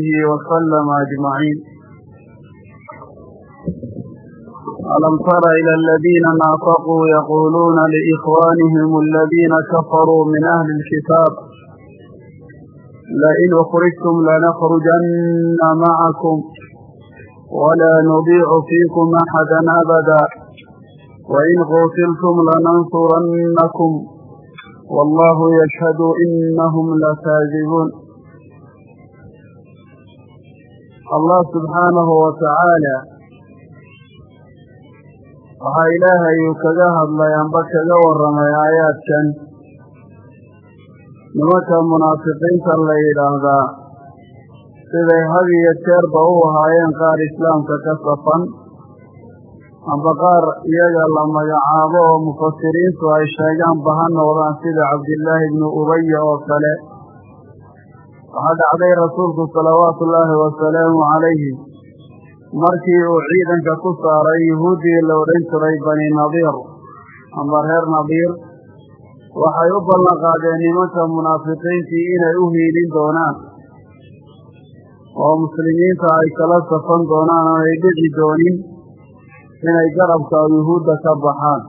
وصحبه وسلم أجمعين ألم تر إلى الذين نافقوا يقولون لإخوانهم الذين كفروا من أهل الكتاب لئن أخرجتم لنخرجن معكم ولا نضيع فيكم أحدا أبدا وإن قوتلتم لننصرنكم والله يشهد إنهم لكاذبون allah subxaanahu watacaala waxaa ilaahayuu kaga hadlay amba kaga warramay aayaadkan. Nimanka munaafiqiinta la yidhaahdaa siday had iyo jeerba u ahaayeen qaar islaamka ka safan. Amba qaar iyaga la magacaabo oo mufasiriintu ay sheegaanba ha noqdaan sida cabdillaahi ibnu ubaya oo kale waxaa dhacday rasuulku salawaatu ullaahi wasalaamu calayhi markii uu ciidanka ku saaray yuhuuddii la odhan jiray bani nadiir amba reer nadiir waxay u ballan qaadeen nimanka munaafiqiintii inay u hiilin doonaan oo muslimiinta ay kala safan doonaan oo ay dhici doonin inay garabka yuhuudda ka baxaan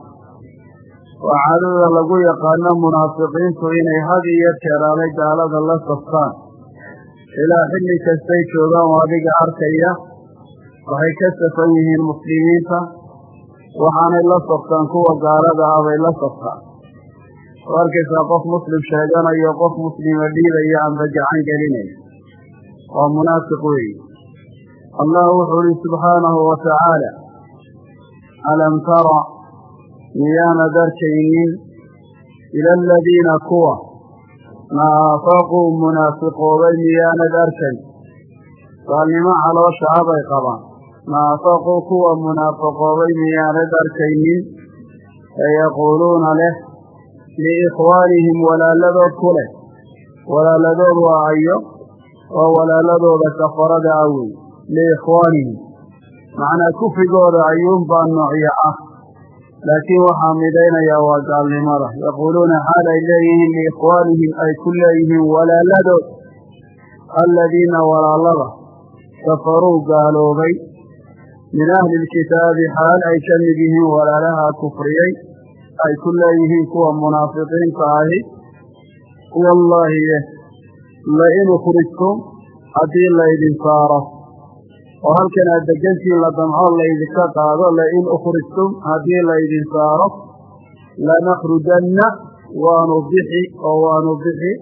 waa caadada lagu yaqaano munaafiqiintu inay had iyo jeeraale gaalada la saftaan ilaa xilli kastay joogaan oo adiga arkaya waxay ka safan yihiin muslimiinta waxaanay la saftaan kuwa gaalada ah bay la saftaan. Oo arkaysaa qof muslim sheeganayo qof muslima dhiibaya amba gacan gelinaya. Waa munaafiq weeye allah wuxuu ihi subxaanahu wa tacaala alam tara miyaanad arkaynin ila aladiina kuwa naafaquu munaafiqoobay miyaanad arkay gaalnimo caloosha abay qabaan naafaquu kuwa munaafiqoobay miyaanad arkaynin ee yaquuluuna leh liikhwaanihim walaaladood ku leh walaaladood waa ayo oo walaaladooda kafarada awey liikhwaanihim macnaa kufrigooda ayuunbaa noocyo ah laakiin waxaa midaynayaa waa gaalnimada yaquuluuna xaal ay leeyihiin liikhwaanihim ay ku leeyihiin walaaladood aladiina walaalada kafaruu gaaloobay min ahli lkitaabi xaal ay ka mid yihiin walaalaha kufriyey ay ku leeyihiin kuwa munaafiqiinta ahi wallaahi lain ukhrijtum haddii laydin saaro oo halkan aad degantiin la damco laydinka qaado lain ukhrijtum haddii laydin saaro lanakhrujanna waanu bixi oo waanu bixi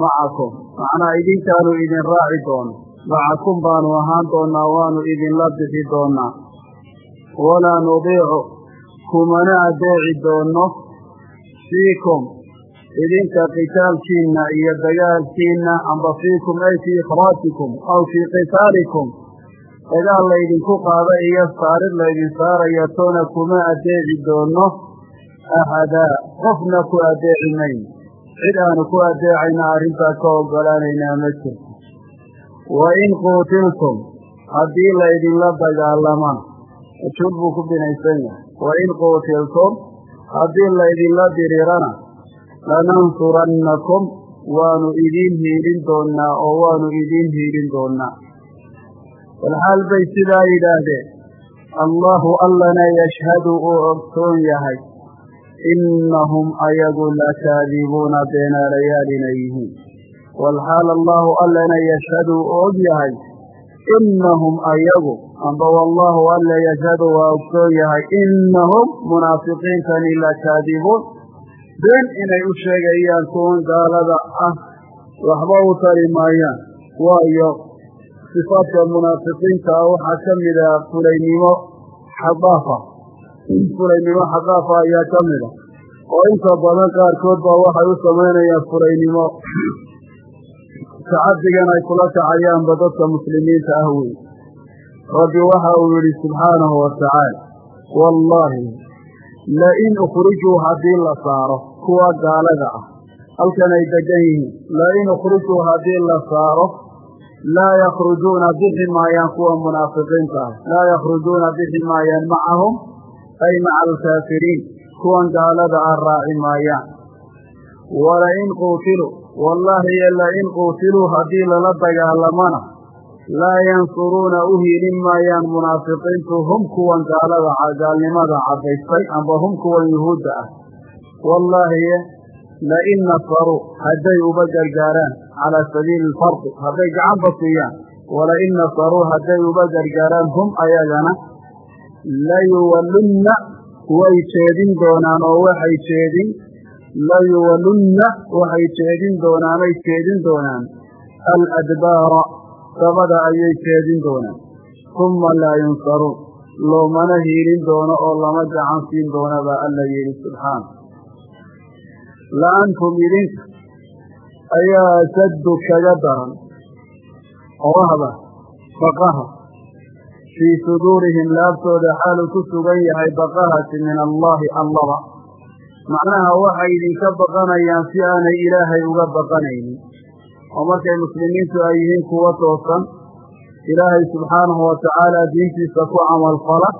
macakum macnaa idinkaanu idin raaci doono macakum baanu ahaan doonaa waanu idinla bixi doonaa. Walaa nudiicu kumana adeeci doono fiikum. Idinka qitaalkiinna iyo dagaalkiinna amba fiikum ay fii ikhraajikum aw fii qitaalikum dagaal laydinku qaada iyo saarid laydin saaraya toona kuma adeeci doono axadaa qofna ku adeeci mayno cid aanu ku adeecayna arrintaa ka ogolaanaynaa ma jirto. Wa in quutiltum haddii laydinla dagaalamaan ajuud buu ku binaysan yahay. Wa in quutiltum haddii laydinla diriirana lanansurannakum waanu idiin hiilin doonnaa oo waanu idiin hiilin doonnaa walxaal bay sidaa yidhaahdeen allaahu allana yashhadu uu ogsoon yahay innahum ayagu lakaadibuuna beenaalayaal inay yihiin walxaal allaahu allana yashhadu uu og yahay innahum ayagu amba wallaahu alla yashhadu waa ogsoon yahay innahum munaafiqiintani lakaadibuun been inay u sheegayaan kuwan gaalada ah waxba u tari maayaan waayo sifaadka munaafiqiinta ah waxaa ka mid ah fulaynimo xadaafa fulaynimo xadaafa ayaa ka mid a oo inta badan qaarkood baa waxay u samaynayaan fulaynimo tacadigan ay kula kacayaanba dadka muslimiinta ah wey rabbi waxa uu yidhi subxaanahu watacaala wallaahi lain ukhrijuu haddii la saaro kuwa gaalada ah halkan ay degan yihiin lain ukhrijuu haddii la saaro laa yakhrujuuna bixi maayaan kuwa munaafiqiinta ah laa yakhrujuuna bixi maayaan macahum ay maca alkaafiriin kuwan gaalada ah raaci maayaan walain quutiluu wallaahi lain quutiluu haddii lala dagaalamana laa yansuruuna u hiilin maayaan munaafiqiintu hum kuwan gaalada gaalnimada caddaystay amba hum kuwan yuhuudda ah wallaahi lain nasaruu hadday uba gargaaraan calaa sabiili alfardi hadday gacanba siiyaan walain nasaruu hadday uba gargaaraan hum ayagana layuwallunna way jeedin doonaan oo waxay jeedin layuwallunna waxay jeedin doonaanay jeedin doonaan aladbaara dabada ayay jeedin doonaan uma laa yunsaruun loomana hiilin doono oo lama gacan siin doona baa alla yidhi subxaana la ayaa ashaddu kaga daran. Rahba baqaha fii suduurihim laabtooda xaalu ku sugan yahay baqahasi min allaahi allaba. Macnaha waxay idinka baqanayaan si aanay ilaahay uga baqanaynin. Oo markay muslimiintu ay yihiin kuwa toosan ilaahay subxaanahu watacaala diintiisa ku camalfala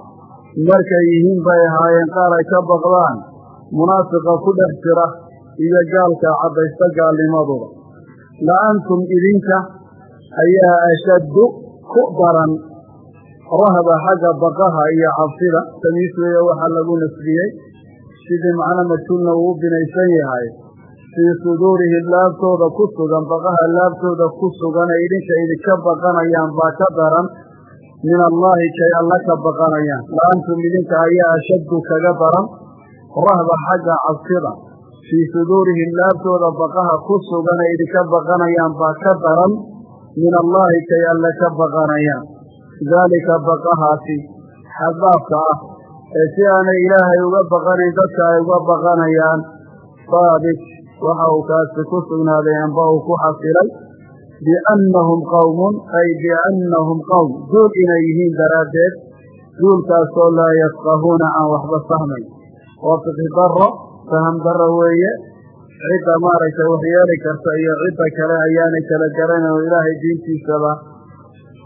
markay yihiin bay ahaayeen qaar ay ka baqdaan. Munaafiqa ku dhex jira iyo gaalka caddaysta gaalnimaduba la antum idinka ayaa ashaddu ku daran rahba xagga baqaha iyo cabsida. Tamiis weeye waxaa lagu nasbiyey sidii macno majhuulna uu u binaysan yahay. Fii suduurihim laabtooda ku sugan baqaha laabtooda ku sugan ee idinka idinka baqanayaan baa ka daran. Min allaahi kay alla ka baqanayaan. La antum idinka ayaa ashaddu kaga daran rahba xagga cabsida fii suduurihim laabtooda baqaha ku sugan ee idinka baqanayaan baa ka daran. Min allaahi kay alle ka baqanayaan. Daalika baqahaasi xaddaafka ah. Ee si aanay ilaahay uga baqanayn dadka ay uga baqanayaan saabit waxa uu kaasi ku sugnaaday amba uu ku xasilay biannahum qowmun ay biannahum qowm duul inay yihiin daraaddeed duulkaasoo laa yafqahuuna aan waxba fahmayn. Waa fiqi faham daro weeye. Cidda maaragtay waxyeeli karta iyo cidda kale ayaanay kala garanayn oo ilaahay diintiisaba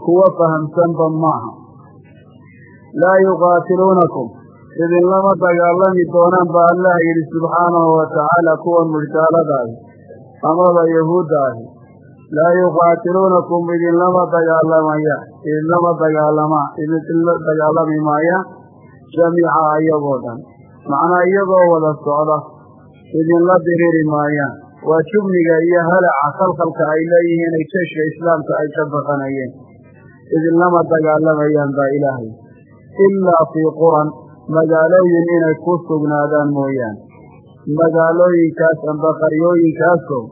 kuwa fahamsanba maaha. Laa yuqaatiluunakum. Idinlama dagaalami doonaan baa allah yidhi subxaanahu watacaala kuwan murtaalada ahi amaba yahuudda ahi laa yuqaatiluunakum. Idinlama dagaalamaya idinlama dagaalamaa idinla dagaalami maaya jamiica iyagoo dhan macnaa iyagoo wada socda idinla diriri maayaan. Waa jubniga iyo halaca khalkhalka ay leeyihiin ay jeeshka islaamka ay ka baqanayeen. Idinlama dagaalamayaan baa ilaahay. Ilaa fii quran magaalooyin inay ku sugnaadaan mooyaane. Magaalooyinkaas amba qaryooyinkaasoo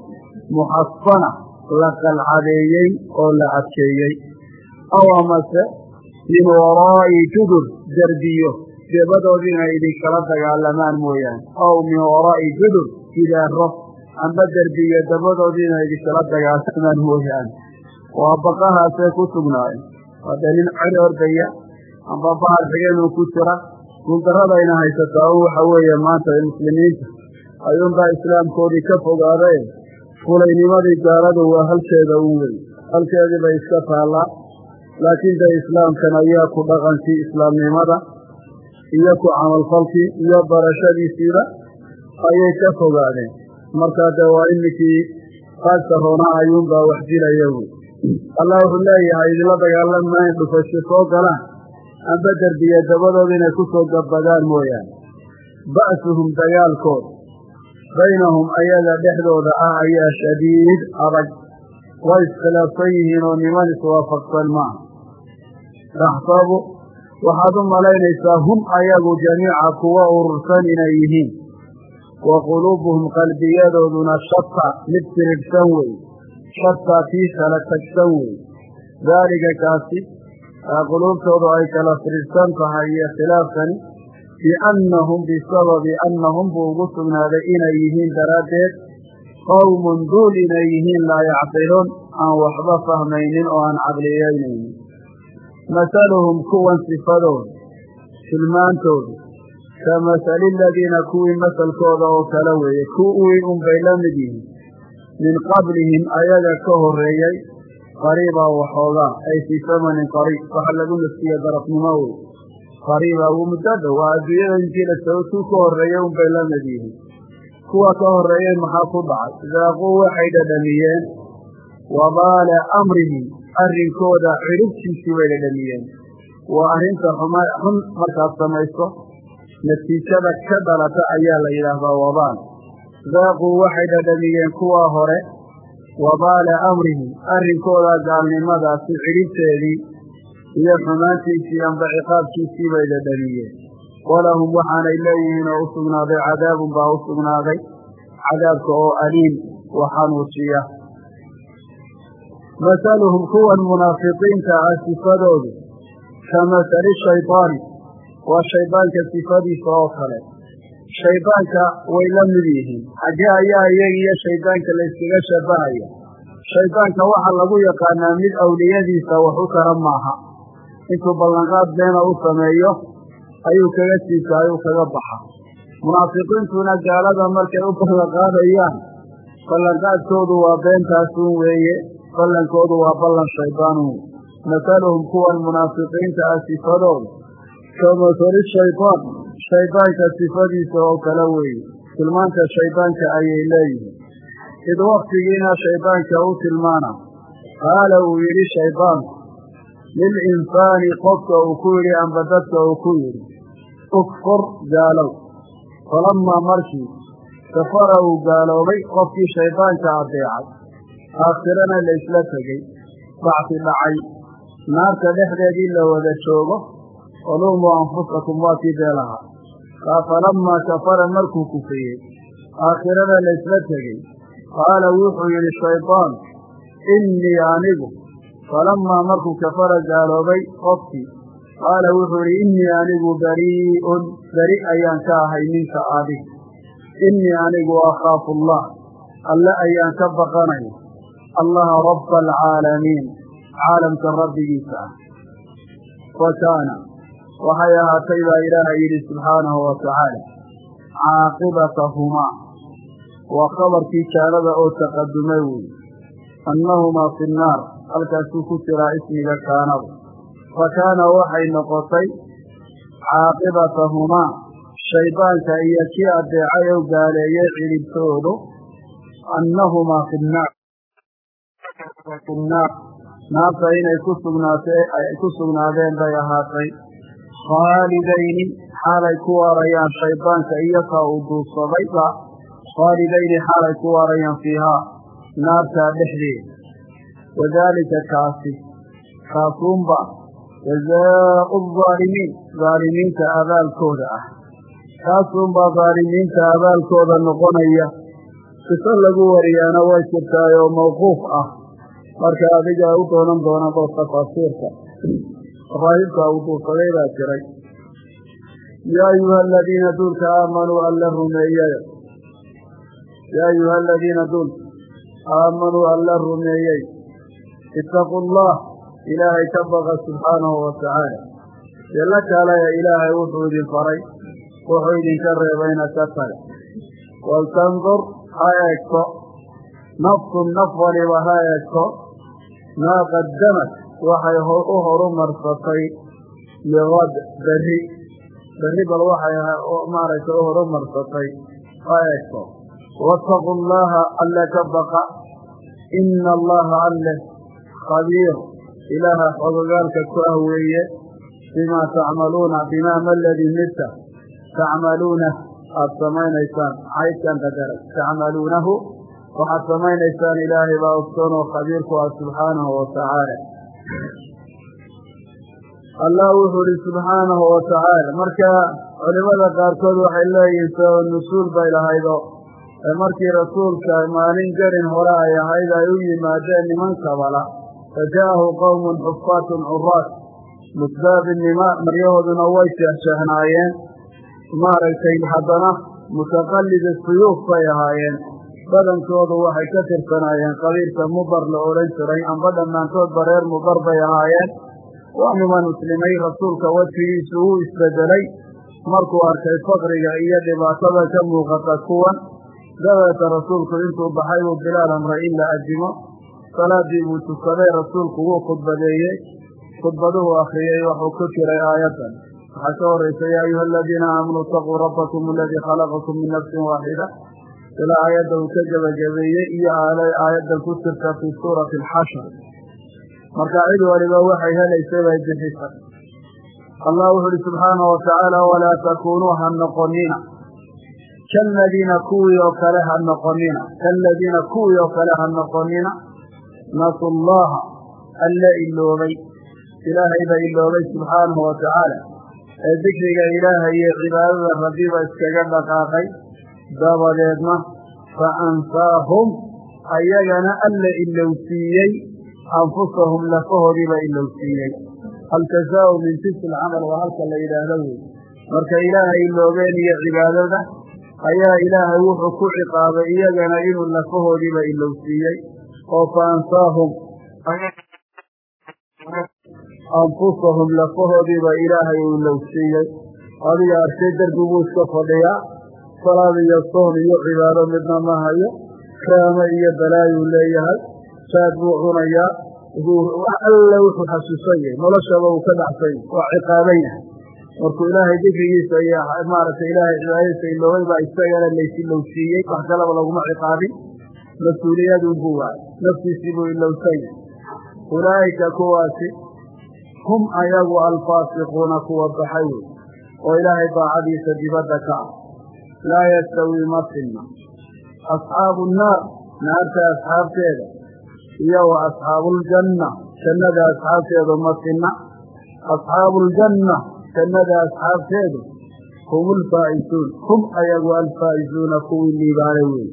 muxasana la qalcadeeyey oo la adkeeyey. Aw amase min waraa'i judur derbiyo deebadoodii inay idinkala dagaalamaan mooyaane. Aw min waraa'i judur gidaaro amba derbiyo dabadoodii inay idinkala dagaalamaan mooyaane. Waa baqahaasee ku sugnaayen waa dee nin ceri ordaya. Amba bahar xigeenuu ku jira. Guuldaradayna haysataa un waxa weeye maanta muslimiinta. Ayuunbaa islaamkoodii ka fogaadae fulaynimadii gaaladu waa halkeeda un wey halkeedii bay iska taallaa. Laakiin dee islaamkan ayaa ku dhaqankii islaamnimada iyo ku camalfalkii iyo barashadiisiiba ayay ka fogaadeen. Markaa dee waa iminkii qaagta roona ayuunbaa wax dilaya wey allah wuxuu leeyahay idinla dagaalamayn dhufasho soo galaan amba derbiya dabadooda inay ku soo gabbadaan mooyaane. Ba'suhum dagaalkood baynahum ayaga dhexdooda ah ayaa shadiid adag. Way iskhilaafsan yihiin oo niman iswaafaqsan maaha. Taxsabu waxaad u malaynaysaa hum ayagu jamiica kuwa urursan inay yihiin. Wa quluubuhum qalbiyadooduna shata mid tiridhsan wey. Shataa tii kala tagsan wey. Daalika kaasi quluubtoodu ay kala firidhsan tahay iyo khilaafkani biannahum bisababi annahum buu ugu sugnaaday inay yihiin daraaddeed. Qowmun duul inay yihiin laa yacqiluun aan waxba fahmaynin oo aan caqliyeynaynin masaluhum kuwan sifadooda tilmaantoodu ka masali aladiina kuwii masalkooda oo kale weeye kuwii unbay la mid yihiin min qablihim ayaga ka horreeyey qariibaa waxoogaa ay fii samanin qariib waxa lagu nafsiye darafnimo wey qariiba uu muddo dhow waa adduunyada intii la tago kuu ka horreeyey unbay la mid yihiin kuwa ka horreeyey maxaa ku dhacay daaquu waxay dhadhamiyeen wabaala amrihim arrinkooda ciribtiisii bay dhadhamiyeen waa arrinta xun markaad samayso natiijada ka dhalata ayaa la yidhaahdaa wabaal daaquu waxay dhadhamiyeen kuwaa hore wabaala amrihim arrinkooda gaalnimadaasi cidhibteedii iyo xumaantiisii amba ciqaabkiisii bay dhadhamiyeen walahum waxaanay leeyihiin oo u sugnaaday cadaabun baa u sugnaaday cadaabka oo aliim wa xanuujiya masaluhum kuwan munaafiqiinta ah sifadoodu ka masali shaydaani waa shaydaanka sifadiisa oo kale shaydaanka way la mid yihiin xaggee ayaa iyaga iyo shaydaanka layskaga shabahaya shaydaanka waxaa lagu yaqaanaa mid awliyadiisa wax u tara maaha intuu ballanqaad beena u sameeyo ayuu kaga siisa ayuu kaga baxa munaafiqiintuna gaalada markay u ballanqaadayaan ballanqaadkoodu waa beentaasun weeye ballankoodu waa ballan shaydaanuun masaluhum kuwan munaafiqiinta ah sifadooda ka masali shaydaan shaydaanka sifadiisa oo kale weeye tilmaanta shaydaanka ayay leeyihiin. Id waktigiina shaydaanka u tilmaana. Qaala uu yidhi shaydaanku lilinsaani qofka uu ku yidhi amba dadka uu ku yidhi ukfur gaalow. Falammaa markii kafara uu gaaloobay qofkii shaydaanka adeecay aakhirana la isla tegey. Bacsi dhacay. Naarta dhexdeedii la wada joogo waluumuu anfusakum waa kii beelahaa falammaa kafara markuu kufriyey aakhirana la isla tegey. Qaala wuxuu yidhi shaydaan innii anigu. Falammaa markuu kafara gaaloobay qofkii. Qaala wuxuu yidhi innii anigu barii'un beri ayaan ka ahay ninka adig innii anigu akhaafu allah. Alle ayaan ka baqanaya allaha rabba alcaalamiin caalamka rabbigiisa ah fa kaana waxay ahaatay baa ilaahay yidhi subxaanahu wa tacaala caaqibatahumaa waa khabarkii jaalada oo taqadumay weeye annahumaa fi nnaar halkaasuu ku jiraa ismiga kaanada fa kaana waxay noqotay caaqibatahumaa shaydaanka iyo kii adeecay oo gaaleeyey cilibtoodu annahumaa fi nnaar naar naarta inay ku sugnaatee ay ku sugnaadeen bay ahaatay khaalidayni xaalay ku waarayaan shaydaanka iyokaa uu duursadayba khaalidayni xaalay ku waarayaan fiihaa naartaa dhexdeeda wadaalika kaasi kaasuunba jazaau aalimiin aalimiinta abaalkooda ah kaasuunbaa aalimiinta abaalkooda noqonaya siso lagu wariyaana way jirtaay oo mawquuf ah marka adiga u doonan doona oo tafaasiirka raahibka uu duursaday baa jiray. Yaa ayuha aladiina duulka aamanuu alla rumeeyey yaa ayuha aladiina duul aamanuu alla rumeeyey itaquu allah ilaahay ka baqa subxaanahu watacaala yalla kalaya ilaahay wuxuu idin faray wuxuu idinka reebayna ka taga waltandur ha eegto. Nafsun naf waliba ha eegto maa qadamad waxay u horumarsatay liqad berri berri bal waxay maaragtay u horumarsatay ha eegto waataquu allaha alle ka baqa ina allaha alle khabiir ilaaha xogogaalka ku ah weeye bimaa tacmaluuna bimaa maladii midka tacmaluuna aada samaynaysaan caydkan qadaray tacmaluunahu waxaad samaynaysaan ilaahay baa ogsoon oo khabiir ku ah subxaanahu watacaala allah wuxuu ihi subxaanahu watacaala marka culimada qaarkood waxay leeyihiin sabab nusuul bay lahaydo. Markii rasuulka maalin garin hore ay ahayd ay u yimaadeen niman kabala. Faja'ahu qowmun xufaatun curaat musdaabinima maryahooduna way sheexsheexnaayeen maaragtay haddana mutaqallida suyuuf bay ahaayeen badankoodu waxay ka tirsanaayeen qabiilka mudar la odhan jiray amba dhammaantoodba reer mudar bay ahaayeen. Waa niman muslimay rasuulka wejigiisu uu isbedelay. Markuu arkay faqriga iyo dhibaatada ka muuqata kuwan dabeeta rasuulku intuu baxay buu bilaal amray in la ajimo. Salaadii buu tukaday rasuulku wuu khudbadeeyey. Khudbaduhu akhriyey wuxuu ku jiray aayaddan. Waxaa ka horaysa yaa ayuha aladiina aamanuu itaquu rabbakum aladii khalaqakum min nafsin waaxida ilaa aayadda uu ka gebagabeeyey iyo aayaddan ku jirta fii suurati alxashr marka cid waliba waxay helaysay bay bixisay allah wuxu uhi subxaanahu watacaala walaa takuunuu ha noqonina kaaladiina kuwii oo kale ha noqonina kaaladiina kuwii oo kale ha noqonina nasu llaha alla iloobay ilaahay ba iloobay subxaanahu watacaala ee dikriga ilaahay iyo cibaadada rabbiba iskaga dhaqaaqay dabadeedna fa ansaahum ayagana alla ilowsiiyey anfusahum lafahoodiiba ilowsiiyey. Aljazaau min jinsi alcamal waa halka la yidhaahdo wey marka ilaahay iloobeen iyo cibaadada ayaa ilaahay wuxuu ku ciqaabay iyagana inuu lafahoodiiba ilowsiiyey. Oo fa ansaahum anfusahum lafahoodiiba ilaahay uu ilowsiiyey. Adiga arkay derbi buu iska fadhiyaa salaad iyo soon iyo cibaado midna ma hayo. Kraamo iyo balaayuu leeyahay. Saad buu cunayaa. Alle wuxuu xasuusan noloshaba uu ka dhacsan yahay. Waa ciqaaban yahay markuu ilaahay dikrigiisa iyo maaragtay ilaahay cibaadadiisa iloobay isagana laysilowsiiyey wax kalaba laguma ciqaabin. Mas'uuliyadun buu waayay. Naftiisii buu ilowsan yahay. Ulaa'ika kuwaasi hum ayagu alfaasiquuna kuwa baxay. Wey oo ilaahay daacadiisa dibadda ka ah laa yastawii ma sinna asxaabu nnaar naarta asxaabteeda iyo wa asxaabuuljanna jannada asxaabteedu ma sinna asxaabuuljanna jannada asxaabteedu hum ulfaa'isuun hum ayagu alfaa'izuuna kuwii liibaanay wey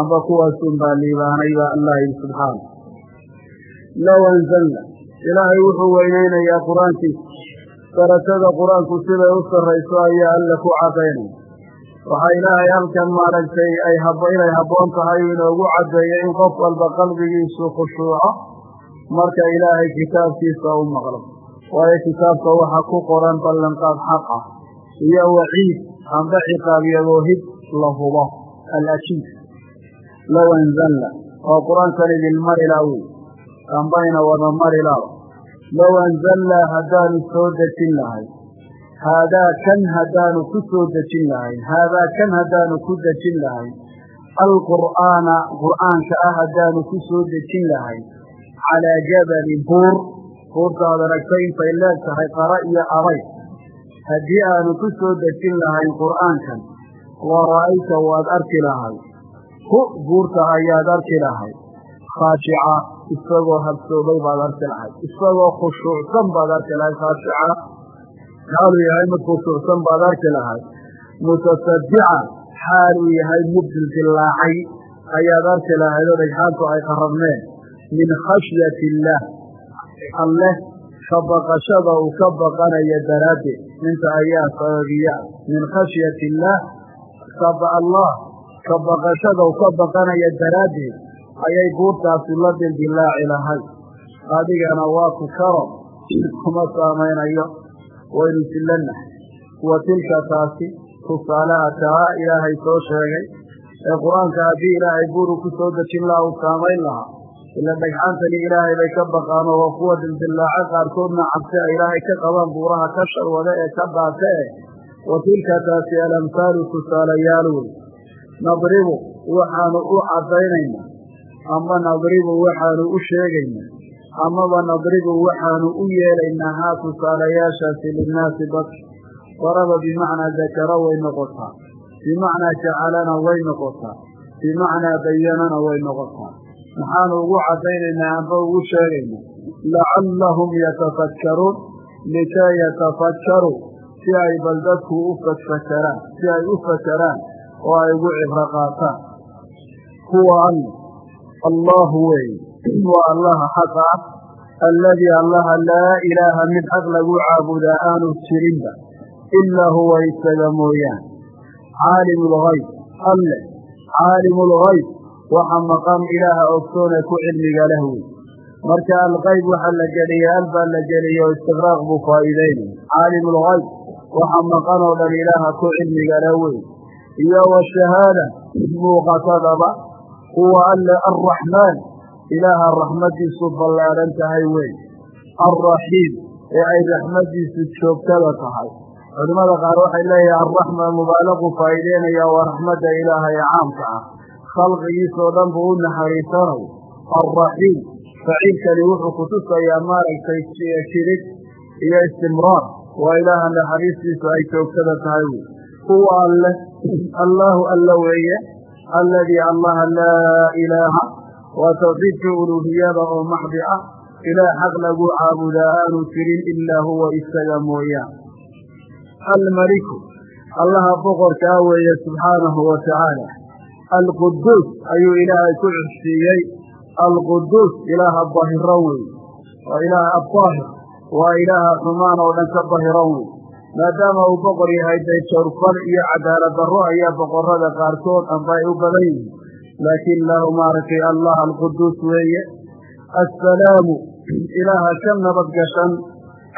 amba kuwaasun baa liibaanay baa allah yidhi subxaana low anzalna ilaahay wuxuu weynaynayaa qur'aankiisa daratada qur'aanku siday u sarrayso ayaa alle ku cadaynaya waxaa ilaahay halkan maaragtay ay inay habboon tahay inoogu caddeeyo in qof walba qalbigiisu khushuuco marka ilaahay kitaabkiisa u maqlo. Waayo kitaabka waxa ku qoran ballanqaad xaq ah iyo waciid amba ciqaab yaboohid la hubo. Alajiid low anzalna oo qur'aankan idinmarilaa wey ambayna wada marilaa low anzalnaa haddaanu soo dejin lahay haadaa kan haddaanu ku soo dejin lahayn haadaa kan haddaanu ku dejin lahayn alqur'aana qur'aanka ah haddaanu ku soo dejin lahayn calaa jabalin buur buurtaad aragtay intay leeg tahay qara iyo abay haddii aanu ku soo dejin lahayn qur'aankan wa ra'ayta waad arki lahay hu buurta ayaad arki lahay khaashica isagoo habsoobay baad arki lahay isagoo khushuucsan baad arki lahay khaashica xaaluu yahay mid khushuucsan baad arki lahay mutasadican xaaluu yahay mid dildillaacay ayaad arki lahayd oo dhagxaantu ay qarabneen min khashyati illaah alleh ka baqashada uu ka baqanayo daraaddeed inta ayaa sababiya min khashyati illaah allah ka baqashada uu ka baqanayo daraaddeed ayay buurtaasi la dildillaaci lahay adigana waa ku karo kuma saamaynayo waynu sillannahay wa tilka taasi tusaalaha taa ilaahay soo sheegay ee qur'aanka haddii ilaahay buuru ku soo dejin laha uu saamayn lahaa ila dhagxaantani ilaahay bay ka baqaano waa kuwa dildillaaco qaarkoodna cabsi ay ilaahay ka qabaan buuraha ka sharwada ee ka daata eh. Wa tilka taasi alamhaalu tusaalayaal wey. Nadribu waxaanu u caddaynaynaa ama nadribu waxaanu u sheegaynaa amaba nadribu waxaanu u yeelaynaa haa tusaalayaashaasi linnaasi dadka daraba bimacnaa dakara way noqotaa bimacnaa jacalana way noqotaa bimacnaa bayanana way noqotaa. Maxaanu ugu caddaynaynaa amba ugu sheegaynaa lacallahum yatafakkaruun likay yatafakkaruu si ay bal dadku u fafakaraan si ay u fakaraan oo ay ugu cibro qaataan. Huwa alla allahu weeye waa allaha xaqa ah alladii allaha laa ilaaha mid xaq lagu caabudaa aanu jirinba. Ilaa huwa isaga mooyaan caalimu lgayb alle. Caalimu lgayb waxa maqam ilaaha ogsoone ku cilmiga leh wey marka algayb waxa la geliyey al baa la geliyey oo istiqraaq buu faa'iideynaya caalimu lgayb waxa maqan oo dhan ilaaha ku cilmiga leh iyo washahaada muuqatadaba huwa alle alraxmaan ilaaha raxmadiisu ballaadhan tahay wey alraxiim ee ay raxmadiisu joogtada tahay. Culimmada qaar waxay leeyahay alraxma mubaalaqu faa'iideynaya waa raxmadda ilaaha ee caamka ah. Khalqigiisoo dhan buu u naxariisanayo alraxiim faciilkani wuxuu kutusayaa maaragtay jirid iyo istimraar. Waa ilaaha naxariistiisu ay joogtada tahay wey huwa alle allaahu alla weeye alladii allaha laa ilaaha waa tawxiidka uluuhiyada oo maxdi ah ilaah xaq lagu caabudaa aanu jirin ilaa huwa isaga mooyaan almaliku allaha boqorkaa weeye subxaanahu wa tacaala alquduus ayuu ilaahay ku cushiiyey alquduus ilaaha dahiran wey waa ilaaha abdaahir waa ilaaha xumaan oo dhan ka dahiran wey maadaama uu boqor yahay dee jawrfal iyo cadaalad ayaa boqorada qaarkood amba ay u badan yihiin laakiin lahu maaragtay allah alquduus weeye. Assalaamu ilaaha ka nabad gashan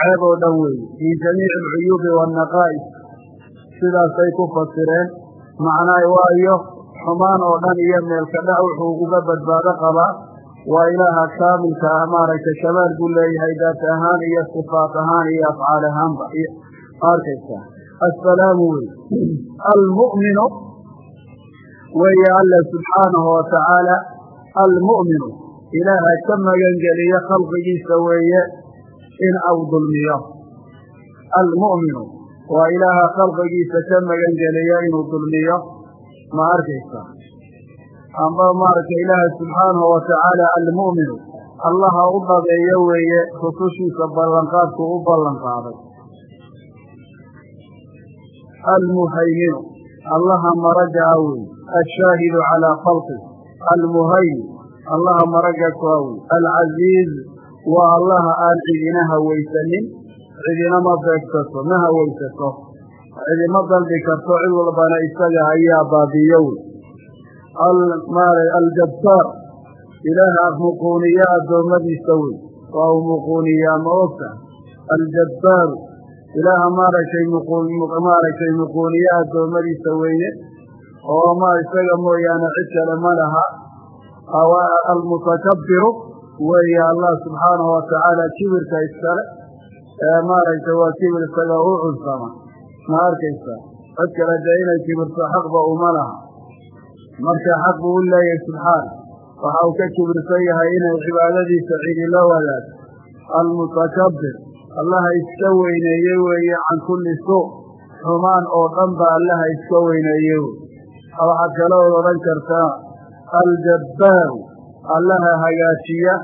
ceeb oo dhan weeye. Fii jamiici alcuyuubi waannaqaa'is sidaasay ku fasireen. Macnaa waayo xumaan oo dhan iyo meelka dhac wuxuu uga badbaado qabaa. Waa ilaaha kaamilka ah maaragtay kamaal buu leeyahay daat ahaan iyo sifaat ahaan iyo afcaal ahaanba. Arkaysaa. Assalaamu wey almu'minu weeye alla subxaanahu watacaala almu'minu ilaaha ka magangeliyo khalqigiisa weeye in au dulmiyo. Almu'minu waa ilaaha khalqigiisa ka magangeliyo inuu dulmiyo. Ma arkaysaa amba maaragtay ilaaha subxaanahu watacaala almu'minu allaha u dhabeeyo weeye rusushiisa ballanqaadku u ballanqaaday. Almuhayminu allaha maragaa ashaahidu calaa khalqi almuhaymin allaha maraga kuwa wey alcasiiz waa allaha aan cidina hawaysanin cidina ma beegsato ma hawaysato cidima dalbi karto cid walbana isaga ayaa baabiyo wey aljabbaar ilaaha muquuniya addoommadiisa wey waa uu muquuniyaa ma ogta aljabbaaru ilaaha maaragtay maaragtay muquuniye addoommadiisa weeye oo ma isaga mooyaane cid kale ma laha. Almutakabbiru weeye allah subxaanahu watacaala kibirka iskale. Ee maaragtay waa kibir isaga u cunsama. Ma arkaysa? Cid kale dee inay kibirto xaqba uma laha. Marka xaq buu u leeyahay subxaana waxa uu ka kibirsan yahay inay cibaadadiisa cidi la wadaagto almutakabbir allaha iska weyneeye weeye can kulli suu. Xumaan oo dhan ba allaha iska weyneeye wey waxaad kalood odhan kartaa aljabbaaru allaha hagaajiya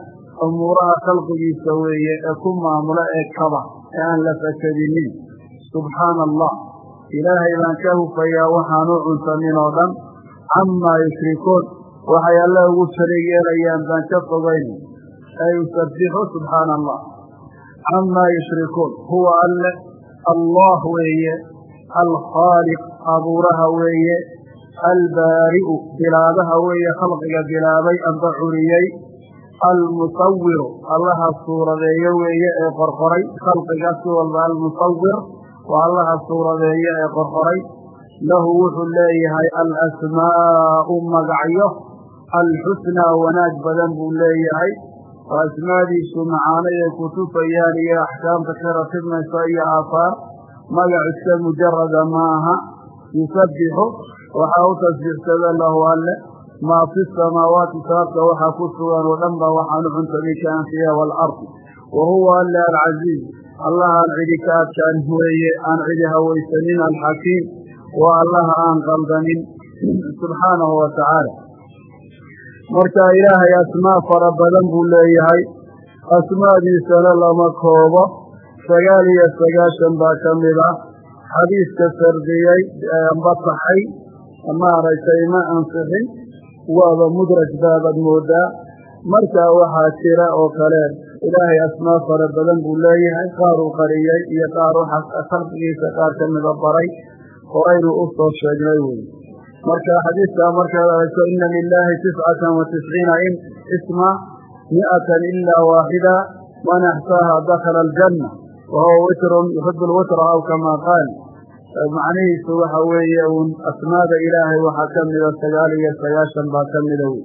umuuraha khalqigiisa weeye ee ku maamula ee kaba ee aan la fakadinin. Subxaana allah ilaahay baan ka hufayaa waxaan u cunsanin oo dhan. Camaa yushrikuun waxay alle ugu shariig baan ka fogayna ay yusabbixu subxaana allah camaa yushrikuun huwa alle allah weeye alkhaaliq abuuraha weeye albaari'u bilaabaha weeye khalqiga bilaabay amba curiyey almusawiru allaha suuradeeye weeye ee qorqoray khalqiga si walba almusawir waa allaha suuradeeye ee qorqoray lahu wuxuu leeyahay alasmaa'u magacyo alxusnaa wanaag badan buu leeyahay oo asmaadiisu macaanay ay kutufayaan iyo axkaamta ka ratibmaysa iyo aafaar magac iska mujarada maaha yusabbixu waxaa u tasbiixsada lahu alle maa fi samaawaati sababta waxaa ku sugan oo dhan ba waxaanu cuntabay ka anfiya waalardi wa huwa alle alcaziiz allahaan cidi ka adkaan aan cidi hawaysanin alxakiim waa allaha aan qaldanin. Subxaanahu wa tacaala. Marka ilaahay asmaa fara badan buu leeyahay. Asmaadiisana lama koobo. Sagaal iyo sagaashan baa ka mid ah. Xadiiska sardiyey amba taxay maaragtay ma ansixin? Waaba mudraj baabad moodaa. Markaa waxaa jira oo kale ilaahay asmaa fara badan buu leeyahay qaar uu qariyey iyo qaar khalqigiisa qaar ka mida baray horaynu u soo sheegnay wey marka xadiidkaa markaad aragto ina lilaahi tiscatan wa tisciina isma mi'atan ilaa waaxida man axsaaha dakala aljanna wa huwa witrun yuxibu macnihiisu waxa weeye uun asmaada ilaahay waxaa ka mida sagaal iyo sagaashan baa ka mida wey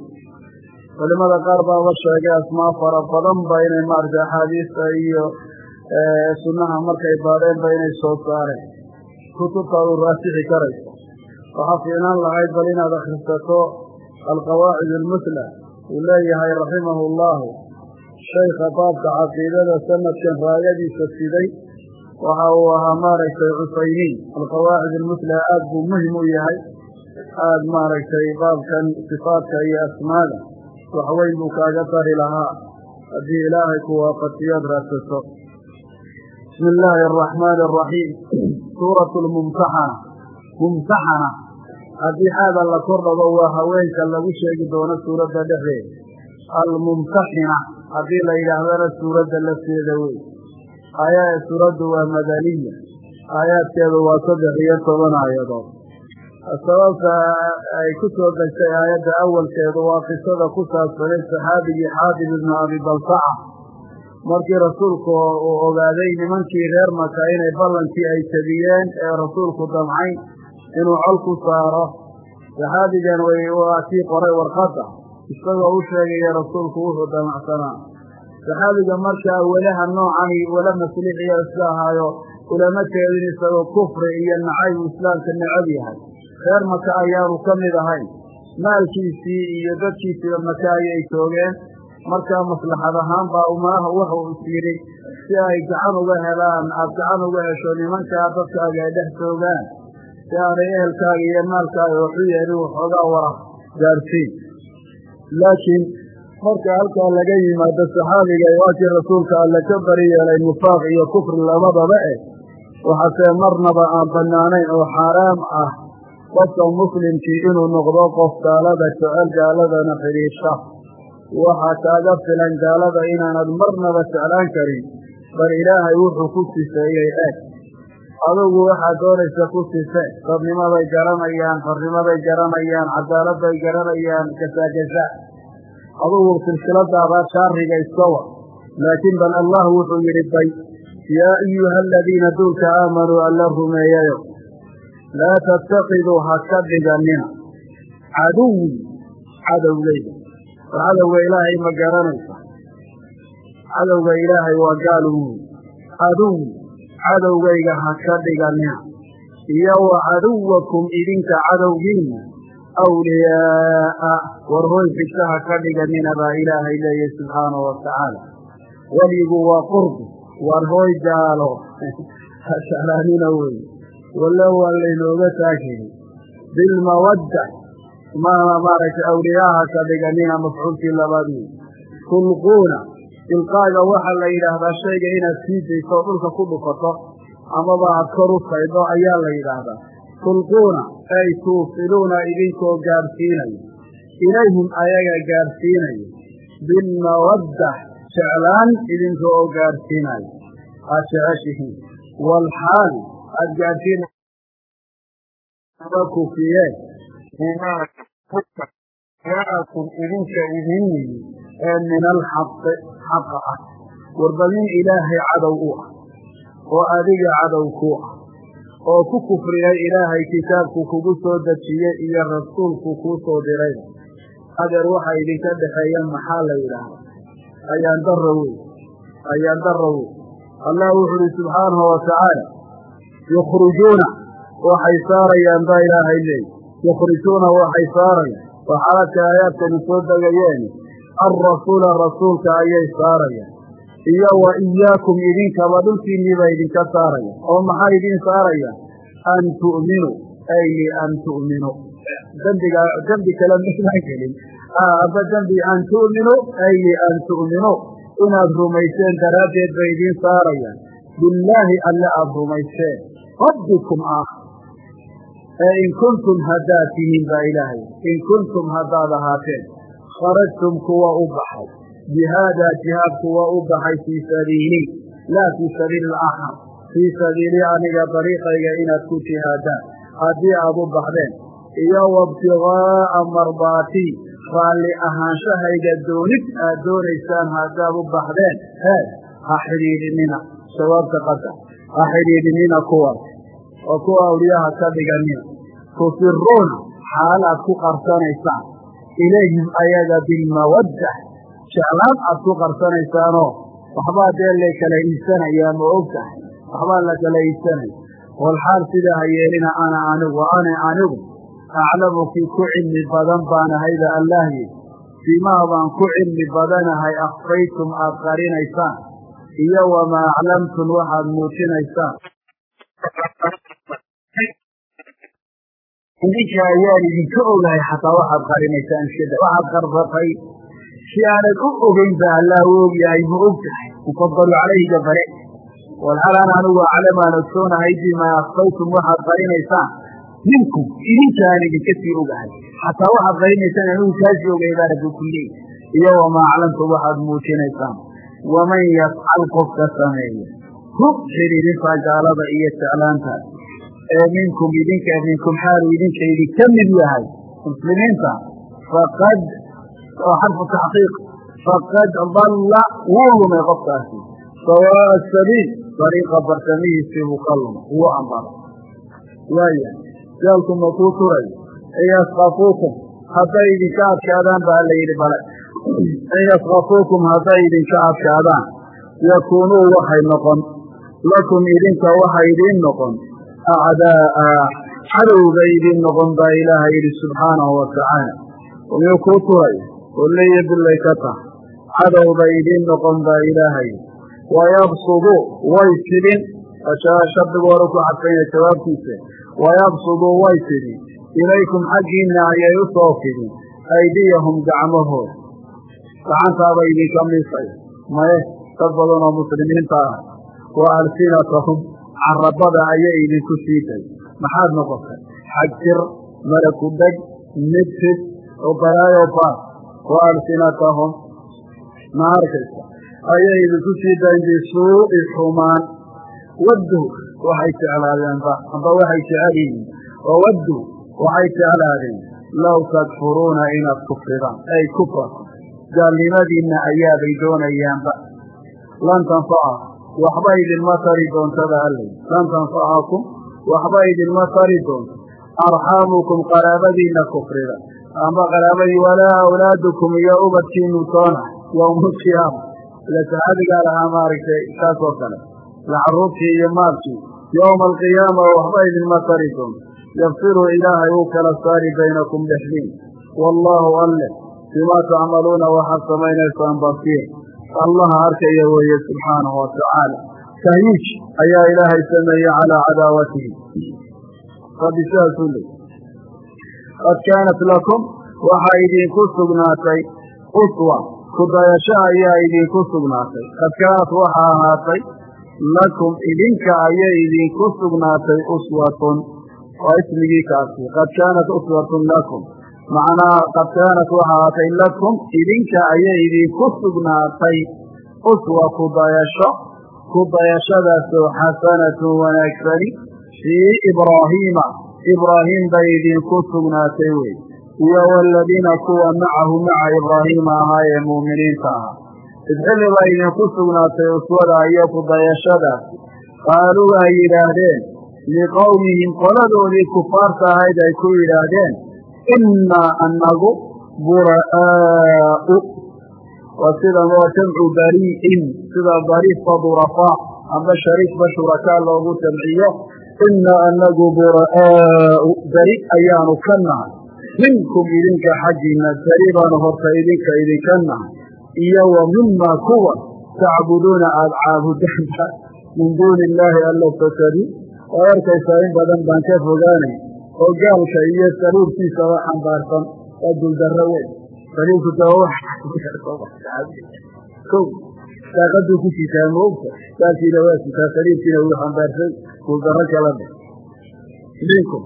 culimada qaar baaba sheegay asmaa fara badan ba inay maaragtay axaadiista iyo sunnaha markay baadheen ba inay soo saareen. Kutubtaadu raasixi karayso waxaa fiicnaan lahayd bal inaad akhrisato alqawaacid almusla uu leeyahay raximahu allahu shaykha baabka caqiidada sanadkan raayadiisa siday waxa uu ahaa maaragtay cusaymiin alqawaacid almusla aad buu muhiim u yahay. Aada maaragtay baabkan sifaadka iyo asmaada. Waxweyn buu kaaga dari lahaa. Haddii ilaahay ku waafajiyood raadsato. Bismi illaahi araxmaani araxiim suuratu lmumtaxana mumtaxana haddii xaada la kor dhabo waa haweenka lagu sheegi doono suuradda dhexdeeda. Almumtaxina haddii la yidhaahdana suuradda lafteeda wey ayaa suuraddu waa madaniya aayaadkeedu waa saddex iyo toban aayadood sababta ay ku soo degtay aayadda awalkeedu waa qisada ku saabsanay saxaabigii xaadib ibnu abi baltaca. Markii rasuulku uu ogaaday nimankii reer maka inay ballankii ay jebiyeen ee rasuulku damcay inuu col ku saaro saxaabigan waa kii qoray warqadda. Isagoo u sheegaya rasuulku wuxuu damacsanaa saxaabiga markaa welaha noocani wela maslixiya iska ahaayo ulama jeedin isagoo kufri iyo nacay uu islaamka necab yahay. Reer maka ayaanu ka mid ahayn. Maalkiisii iyo dadkiisiiba maka ayay joogeen markaa maslaxad ahaan baa umaraha wuxuu is yidhi si ay gacan uga helaan aada gacan uga hesho nimankaa dadkaaga ay dhex joogaan si aanay ehelkaaga iyo maalkaaga waxu yeelin waxoogaa wara gaarsiin. Laakiin marka halkaa laga yimaado saxaabiga waakii rasuulka alle ka bari yeelay nifaaq iyo kufri labadaba eh waxaase marnaba aan bannaanayn oo xaaraam ah. Qofka muslimkii inuu noqdo qof gaalada jecel gaaladana xidhiisha waxaa kaaga filan gaalada inaanad marnaba jeclaan karin bal ilaahay wuxuu ku sifeeyey eeg adugu waxaad doonaysa ku sife dadnimaday garanayaan xornimaday garanayaan cadaaladday garanayaan gasaagasa adugu silsiladaada shaariga iska wa laakiin bal allah wuxuu yidhi bay yaa ayuha aladiina duulka aamanuu alla rumeeyayo. Laa tattakiduu ha ka dhiganina. Caduwi cadowgeyda war cadowga ilaahay ma garanaysa. Cadowga ilaahay waa gaalumu caduwi cadowgayga ha ka dhiganina. Iyo wa caduwakum idinka cadowgiina awliyaa'a war hoy ha ka dhiganina baa ilaahay leeyahy subxaanahu watacaala weligu waa qurbi war hooy gaalo ha jeclaanina wey walla waa laynooga taagiri bilmawadda ma maaragtay awliyaaha ka dhiganina mafcuulkii labaad wey tulquuna ilqaaga waxaa la yidhaahdaa shayga inaad sii dayso dhulka ku dhufato amaba aad kor u faydho ayaa la yidhaahdaa tulquuna ay tuusiluuna idinkoo gaadhsiinaya ilayhim ayaga gaadhsiinaya bilmawadda jeclaan idinka oo gaadhsiinaya aad jeceshihiin walxaal aada gaadhsiina kufiye jaakum idinka idin yimi ee min alxaqi xaqa ah. Warba nin ilaahay cadow u ah. Oo adiga cadow ku ah oo ku kufriyay ilaahay kitaabku kugu soo dejiyey iyo rasuulku kuu soo diray. Adeer waxa idinka dhexeeya maxaa la yidhaahda ayaan daro wey ayaan daro wey allah wuxu uhi subxaanahu watacaala yukhrijuuna waxay saarayaan baa ilaahay leey yukhrijuuna waxay saarayaan. Oo xaladka aayaadkani soo degayeen. Alrasuula rasuulka ayay saarayaan iyo wa iyaakum idinkaba dhulkiinniiba idinka saaraya? Oo maxaa idin saaraya? An tu'minuu ay lian tu'minuu dembiga dembi kale maydaan gelin aba dembi an tu'minuu ay lian tu'minuu inaad rumayseen daraaddeed bay idiin saarayaan billaahi alle aada rumayseen rabbikum ah ee in kuntum haddaad tihiin baa ilaahay. In kuntum haddaad ahaateen. Kharajtum kuwa u baxay jihaadaa jihaad kuwa u baxay fii sabiili laa fii sabiili alaakhar fii sabiili aniga dariiqayga inaad ku jihaadaan haddii aad u baxdeen iyo waibtigaa'a marbaatii raalli ahaanshahayga doonid aad doonaysaan haddaad u baxdeen hee ha xidhiidhinina jawaabta qadar ha xidhiidhinina kuwaas oo kuwa awliyaha ka dhiganina tusiruuna xaal aad ku qarsanaysaan ilayhim ayaga bilmawadda jeclaan aad ku qarsanaysaanoo waxbaa dee la kala iibsanayaa ma og tahay. Waxbaa la kala iibsanaya walxaal sidaa ha yeelina ana anigu ana anigu aclamu kii ku cilmi badan baan ahayba allaahyi fimaa baan ku cilmi badanahay akfaytum aad qarinaysaan. Iyo wamaa aclamtum waxaad muujinaysaan. Idinka ayaan idinka ogahay xataa waxaad qarinaysaan waxaad qarsatay si aanad u ogeyn ba allah u ogyahay ma og tahay mufadalu calayhiga bare walxalaan anigu aclam aan ogsoonahay bimaa akfaytum waxaad qarinaysaan. Minkum idinka aan idinka ogahay. Xataa waxaad qarinaysaan anigu kaasii ogay baa rabbi ku iyo wamaa aclamtum waxaad muujinaysaan. Waman yafcal qofka sameeya. Hub xidhiidintaa gaalada iyo jeclaantaas ee minkum idinka minkum xaalu idinka idinka mid yahay muslimiinta faqad oo xarfu taxqiiq. Faqad dalla wuu lumay qofkaasi. Sawaa'a sabiil dariiqa bartamihiisii buu ka lumay wuu ambara waaya gaalku makuu turay? In yaskafuukum hadday idinka adkaadaan ba alla yidhi bale. In hadday idinka adkaadaan. Yakuunuu waxay noqon. Lakum idinka waxay idiin noqon. Acdaa'a cadowga idiin noqon baa ilaaha yidhi subxaanahu watacaala umuu kuu turay olleyo billay ka tah cadowba idiin noqon baa ilaaha yidhi wayabsudu way fidin shardigu hore ku cadfanya jawaabtiisa. Wayabsuduu way fidin ilaykum xaggiinna ayay u soo fidin aydiyahum gacmahooda. Gacantaaba idinka misay maye dad badan oo muslimiinta ah. Wa alsinatahum carabada ayay idinku siitay maxaad noqotay? Xagjir malaku dheg midfid obalaayo baas wa alsinatahum ma arkaysa ayay idinku siitayn bisuu'i xumaan waddu waxay jeclaadeenba amba waxay jecel yihiin oo waddu waxay jeclaadeen low takfuruuna inaad kufridaan ay kufrakum gaalnimadiinna ayaabay doonayaanba lan tanfaca waxba idinma tari doontada allay lan tanfacakum waxba idinma tari doonto arxaamukum qaraabadiinna kufrida amba qaraabadii walaa awlaadukum iyo ubadkiinu toona yowmulqiyaama ila saxaabigaa lahaa maaragtay saas oo kale lacaruurtii iyo maalkii yowma alqiyaama waxba idinma tari doonto yafsiru ilaahay uu kala saari baynakum dhexdiin wallaahu alle bimaa tacmaluuna waxaad samaynaysaan basiir allaha arkaya weeye subxaanahu watacaala tahyiij ayaa ilaahay sameeyey calaa cadaawatihi qad kaanat lakum waxaa idinku sugnaatay uswa. Kudayasho ayaa idinku sugnaatay. Qad kaanat waxaa ahaatay lakum idinka ayay idinku sugnaatay uswatun. Waa ismigii kaasi. Qad kaanat uswatun lakum. Macnaha qad kaanat waxa ahaatay lakum idinka ayay idinku sugnaatay uswa kudayasho. Kudayashadaasoo xasanatun wanaagsani fii ibraahiima ibraahiim bay idinku sugnaatay wey iyo waladiina kuwa macahu maca ibraahiima ahaa ee muuminiinta ahaa idxilli baa idinku sugnaatay uswada iyo kudayashadaasi qaaluu ay yidhaahdeen liqowmihim qoladoodii kufaarta ahayd ay ku yidhaahdeen innaa anagu bura'aau waa sida waa jamcu barii'in sida dariifba durafaa amba shariifba shurakaa loogu jamciyo innaa anagu bura'aau beri ayaanu ka nahay. Minkum idinka xaggiina beri baanu horta idinka idinka nahay. Iyo wa mimaa kuwa tacbuduuna aada caabudaanba. Min duuni illaahi alla fasadi oo arkaysaa in badan baan ka fogaanay. Oo gaalka iyo saliibkiisa oo xambaarsan waa duldarro weyn. Saliibku daaqaduu ku sitaa moogta gaalkiina waa sitaa saliibkiina wuu xambaarsay duldarro kala dhe minkum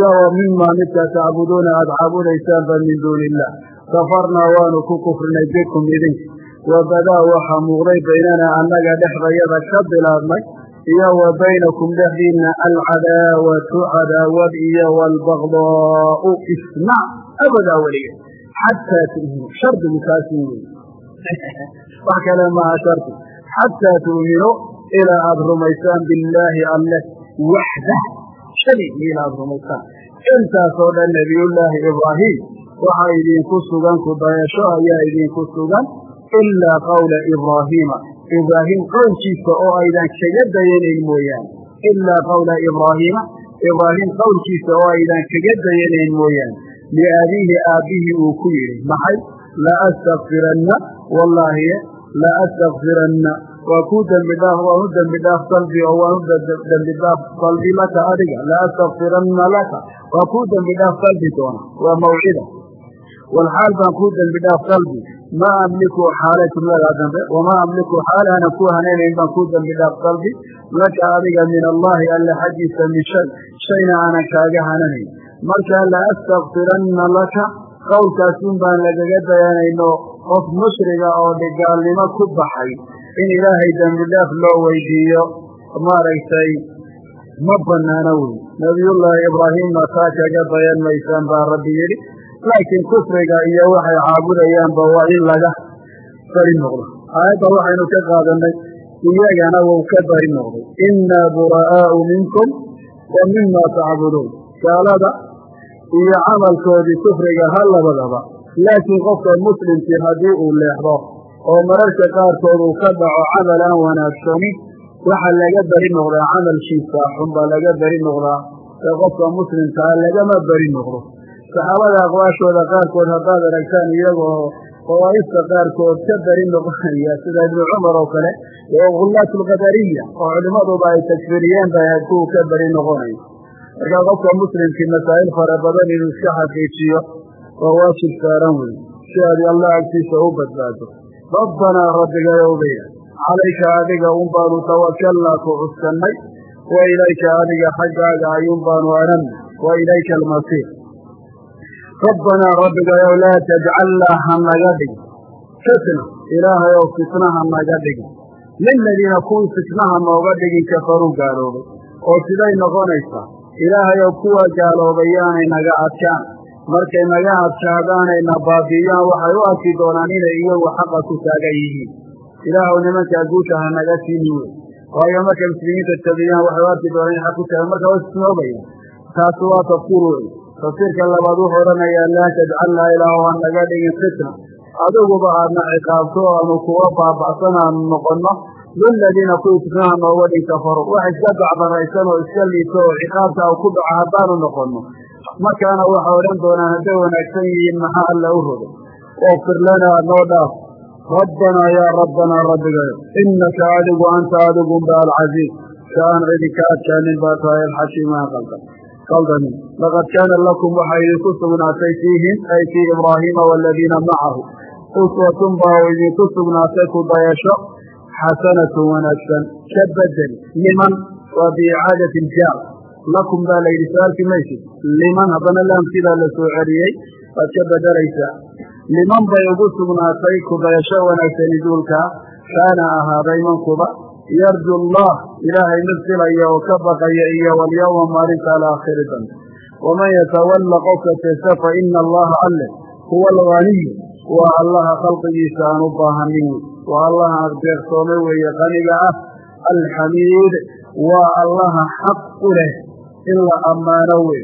wa mimaa midka tacbuduuna aada caabudaysaanba min duuni illah kafarnaa waanu ku kufrinay bikum idinka wabadaa waxaa muuqday baynanaa annaga dhexdayada ka bilaabnay iyo wa baynakum dhexdiinna alcadaawatu cadaawad iyo waalbagdaau isnaac abadaa weliga xataa tu'minu shardigu kaasin wey wax kale maaha shardi xataa tu'minu ilaa aada rumaysaan billaahi alleh waxdah shaligii ilaa aada rumaysaan. Intaasoo dhan nebiyullaahi ibraahiim waxaa idinku sugan ku dayasho ayaa idinku sugan ilaa qawla ibraahiima ibraahim qowlkiisa oo aydan kaga dayanayn mooyaane. Ilaa qawla ibraahiima ibraahim qowlkiisa oo aydan kaga dayanayn mooyaane. Liabiihi aabbihii uu ku yidhi maxay? La astakfiranna wallaahi la astakfiranna waa kuu dembi dhaaf waan u dembi dhaaf dalbi oo waan u dembi dhaaf dalbi laka adiga la astakfiranna laka waa kuu dembi dhaaf dalbi doona waa mawcida walxaal baan kuu dembi dhaaf dalbi ma amliku xaalay jumladaa dambe wamaa amliku xaal aanan ku hanaynayn baan kuu dembi dhaaf dalbi laka adiga min allaahi alla xaggiisa min shay shayna aanan kaaga hananayn marka la laka qowlkaasun baan lagaga dayanayno qof mushriga oo dhigaalnimo ku baxay in ilaahay dembi dhaaf loo weydiiyo maaragtay ma banaano wey nabiyullaahi ibraahimna taa kaga dayan maysaan baa rabbi yidhi. Laakiin kufriga iyo waxay caabudayaanba waa in laga bari noqdo. Aayadda waxaynu ka qaadanay iyagana wuu ka bari noqday. Innaa bura'aau minkum wa mima tacbuduun. Gaalada iyo camalkoodii kufriga ha labadaba laakiin qofka muslimkii haddii uu leexdo oo mararka qaarkood uu ka dhaco camal aan wanaagsanin waxaa laga beri noqdaa camalkiisa xun baa laga beri noqdaa ee qofka muslimkaa lagama beri noqdo. Saxaabada aqwaashooda qaarkood haddaad aragtaan iyagoo qawaa'ifta qaarkood ka beri noqonaya sida ibnu cumar oo kale oo ghullaat alqadariya oo culimmaduba ay takfiriyeen bay ahayd kuwu ka beri noqonayo markaa qofka muslimkii masaa'il fara badan inuu iska xaqiijiyo waa waajib saaran wey si aad allah agtiisa u badbaado rabbanaa rabbigayow bay calayka adiga un baanu tawakalnaa ku cuskannay wa ilayka adiga xaggaaga ayuun baanu ananna wa ilayka almasiir rabbanaa rabbigayow laa tajcalnaa ha naga dhig. Fitna ilaahayow fitna ha naga dhigin liladiina kuwii fitnaha nooga dhigin kafaruu gaaloobay. Oo siday noqonaysaa ilaahayow kuwa gaaloobay naga adkaan markay naga adkaadaanayna baabi'iyaan waxay u arki doonaan inay iyagu xaqa ku taagan yihiin. Ilaahw nimankaa guusha ha naga siini wey waayo markay muslimiinta tabiyaan waxay u arki doonaan in xaq ku taagan marka waa isnoogaya taasi waa tafsiir wey tafsiirka labaad wuxuu odhanayaa laa tajcalnaa ilaahu ha naga dhigin fitna. Adiguba aadna ciqaabto aanu kuwa baaba'san aanu noqonno. Liladiina kuwii fitnaha nooga dhig kafaru wax iska dacdaraysan oo iska liito oo ciqaabta u ku dhaco haddaanu noqonno markaana waxay odhan doonaan hadday wanaagsan yihiin maxaa alla u rogo waqfir lanaa noo dhaaf. Rabbanaa yaa rabbanaa rabbigayo innaka adigu anta adigunba alcasiiz ka aan cidi ka adkaanin baa tahay alxakiimaa qaldan qaldanin laqad kaana lakum waxaa idinku sugnaatay fiihim ay fii ibraahiima waaladiina macahu. Uswatun baa idinku sugnaatay ku dayasho xasanatun wanaagsan ka bedel liman waa biicaadati iljaal lakum baa la yidhi su'aalki maysid liman haddana laamkiibaa la soo celiyey waad ka bedelaysaa liman bay ugu sugnaatay kudayasho wanaagsani duulkaa kaana ahaaday mankuba yarju allah ilaahay mid filaya oo ka baqaya iyo walyawma maalinta alaakhiri dambe waman yatawalla qofka teesta fa ina allaha alle huwa alganiyu waa allaha khalqigiisa aan u baahanin waa allaha addeeqsoome weeye qaniga ah alxamiid waa allaha xaq u leh in la ammaano wey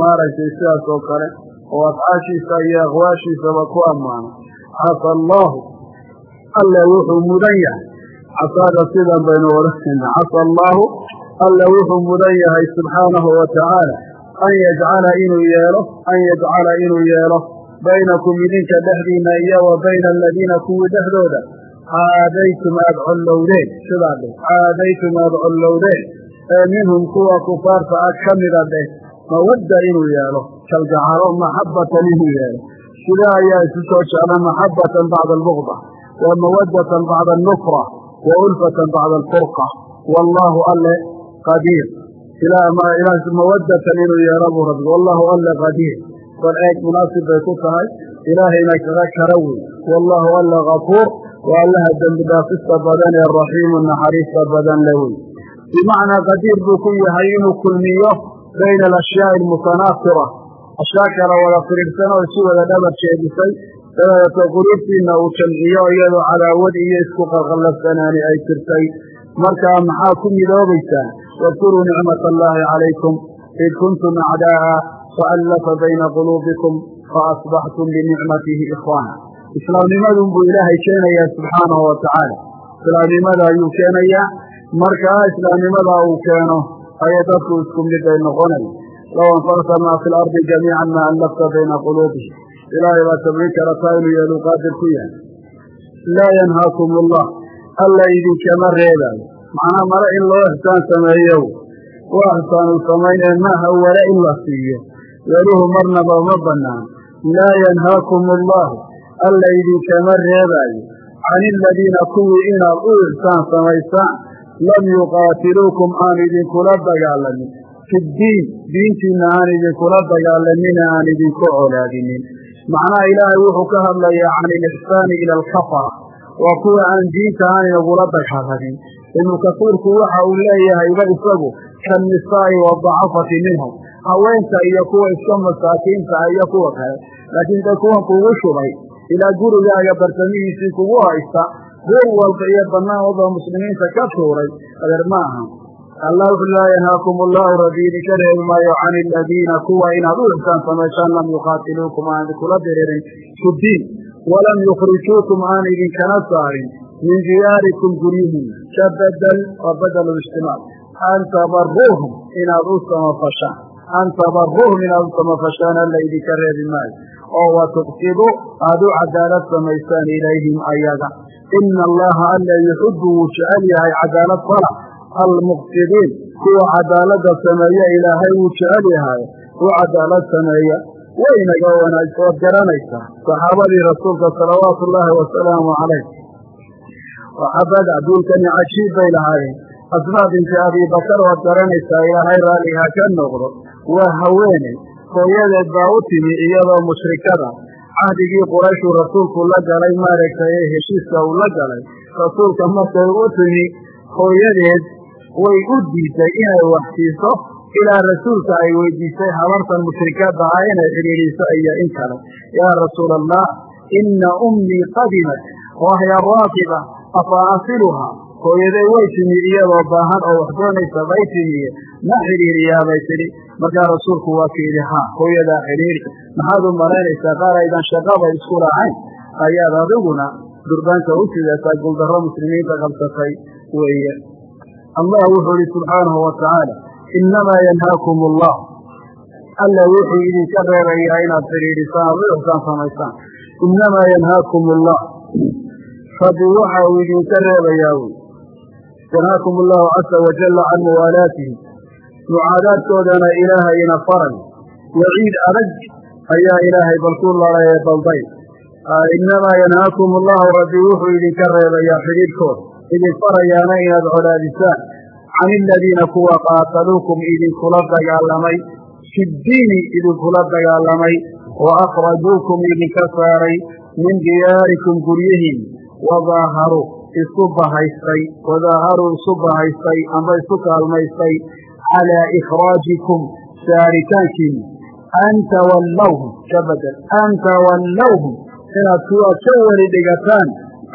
maaragtay sidaas oo kale oo afcaashiisa iyo aqwaashiisaba ku ammaano. Casa allaahu alle wuxuu mudan yahay. Casaada sidan baynu odhanayna casa allaahu alle wuxuu mudan yahay subxaanahu wa tacaala an yajcala inuu yeelo an yajcala inuu yeelo. Baynakum idinka dhexdiina iyo wa bayna aladiina kuwii dhexdooda. Caadaytum aada collowdeen sidaa dheh. Caadaytum aada collowdeen ee minhum kuwa kufaarta ah ka mida dheh mawadda inuu yeelo kalgacalo maxabbatan inuu yeelo. Sida ayaa isu soo jecla maxabbatan bacda albugda wa mawaddatan bacda alnufra wa ulfatan bacda alfurqa? Wallaahu alle qadiir. Mawaddatan inuu yeelo buu rabbi wallaahu alle qadiir. Bal eeg munaasib bay ku tahay ilaahayna kaga kara wey wallaahu alle kafuur waa allaha dembi dhaafista badan ee raxiimu naxariista badan le bimacnaa qadiir buu ku yahay inuu kulmiyo bayna alashyaai almutanaafira ashyaa kala wada firiirsan oo si wada dhabar jeedisay dabeeto quluubtiina uu jamciyo iyadoo cadaawad iyo isku qalqallafsanaani ay jirtay markaa maxaa ku midoobaysaan wadkuruu nicmata allaahi calaykum id kuntum acdaa'a faallafa bayna quluubikum faasbaxtum binicmatihi ikhwaana islaamnimadun buu ilaahay keenayaa subxaanahu wa tacaala islaamnimada ayuu keenayaa markaa islaamnimada uu keeno ayay dadku isku mid ay noqonaya low anfaqta maa fi lardi jamiican maa allafta bayna quluubihim. Ilaahay baa sabrin kara taa inuu yeelu qaadir ku yahay laa yanhaakum allah alla idinkama reebaayo macnaa mare in loo ixsaan sameeyo. Waa ixsaanu samaynee maaha wala in la siiyo. Weluhu marnaba uma bannaan. Laa yanhaakum allahu alla idinkama reebaayo can iladiina kuwii inaad u ixsaan samaysaan lam yuqaatiluukum aan idinkula dagaalamin fi ddiin diintiina aan idinkula dagaalamina aan idinku colaadinin macnaha ilaahay wuxuu ka hadlayaa can ilixsaani ila alkafara waa kuwa aan diinta aan inagula dagaalamin ibnu kasiirku waxa uu leeyahayba isagu kannisaa'i wadacafati minhum haweenka iyo kuwa iska masaakiinta iyo kuwa kale laakiin dee kuwan kugu shubay ilaa gurigaaga bartamihiisii kugu haysta buur walba iyo bannaan walba muslimiinta ka tuuray adeer ma aha. Allah wuxu laa yanhaakum allahu rabbi idinka reebi maayo can aladiina kuwa inaad u ixsaan samaysaan lam yuqaatiluukum aan idinkula diririn fi diin walam yukhrijuukum aan idinkana saarin min diyaarikum guryihin ka bedel waa badel ijtimac an tabaruuhum inaad u samafashaan alla idinka reebi maayo oo wa tuqsidu aad u cadaalad samaysaan ilayhim ayaga. Ina allaha alla yuxibu wuu jecel yahay cadaalad fala almuqsidiin kuwa cadaalada sameeya ilaahay wuu jecel yahay. U cadaalad sameeya waynaga waad garanaysaa saxaabadii rasuulka salawaatu ullaahi wasalaamu calayh. Waxabada duulkani cajiib bay lahaayeen. Asmaa binti abibakar waad garanaysaa ilaahay raalliha ka noqdo. Waa haweeney hooyadeed baa u timi iyadoo mushrikada. Cahdigii qurayshuu rasuulku la galay maaragtay heshiiska uu la galay. Rasuulka markay u timi hooyadeed way u diiday inay wax siiso ilaa rasuulka ay weydiisay habartan mushrikada ah inay xidhiidhiiso iyo in kale. Yaa rasuula allah ina ummii qadimat wahya raakiba afa asiluhaa hooyaday way timi iyadoo baahan oo wax doonaysa bay timiye ma xidhiiriyaabay tidhi. Markaa rasuulku waa ka yidhi haa hooyadaa xidhiiri. Maxaad u malaynaysaa? Qaar aydan shaqaba isku lahayn. Ayaad adiguna durbaanka u sideetaa guuldarro muslimiinta qabsatay weeye. Allah wuxuu ihi subxaanahu wa tacaala innamaa yanhaakum allah alla wuxuu idinka reebayaa inaad xidhiidhisaan ad u ixsaan samaysaan. Innamaa yanhaakum allah rabbi waxa uu idinka reebayaa wy yanhaakum allahu casa wajalla can muwaalaatihim mucaadaadkoodana ilaahayna faray waciid adag ayaa ilaahay balku lalaye balday innamaa yanhaakum allahu rabbi wuxuu idinka reebayaa xidhiidhkooda idin farayaana inaad colaadisaan can iladiina kuwa qaataluukum idinkula dagaalamay fi ddiini idinkula dagaalamay wa akhrajuukum idinka saaray min diyaarikum guryihiin wadaaharuu isku bahaystay wadaaharuu isu bahaystay amba isu kaalmaystay calaa ikhraajikum saaritaankiina an tawallawhum ka an tawallawhum inaad kuwa ka weli dhigataan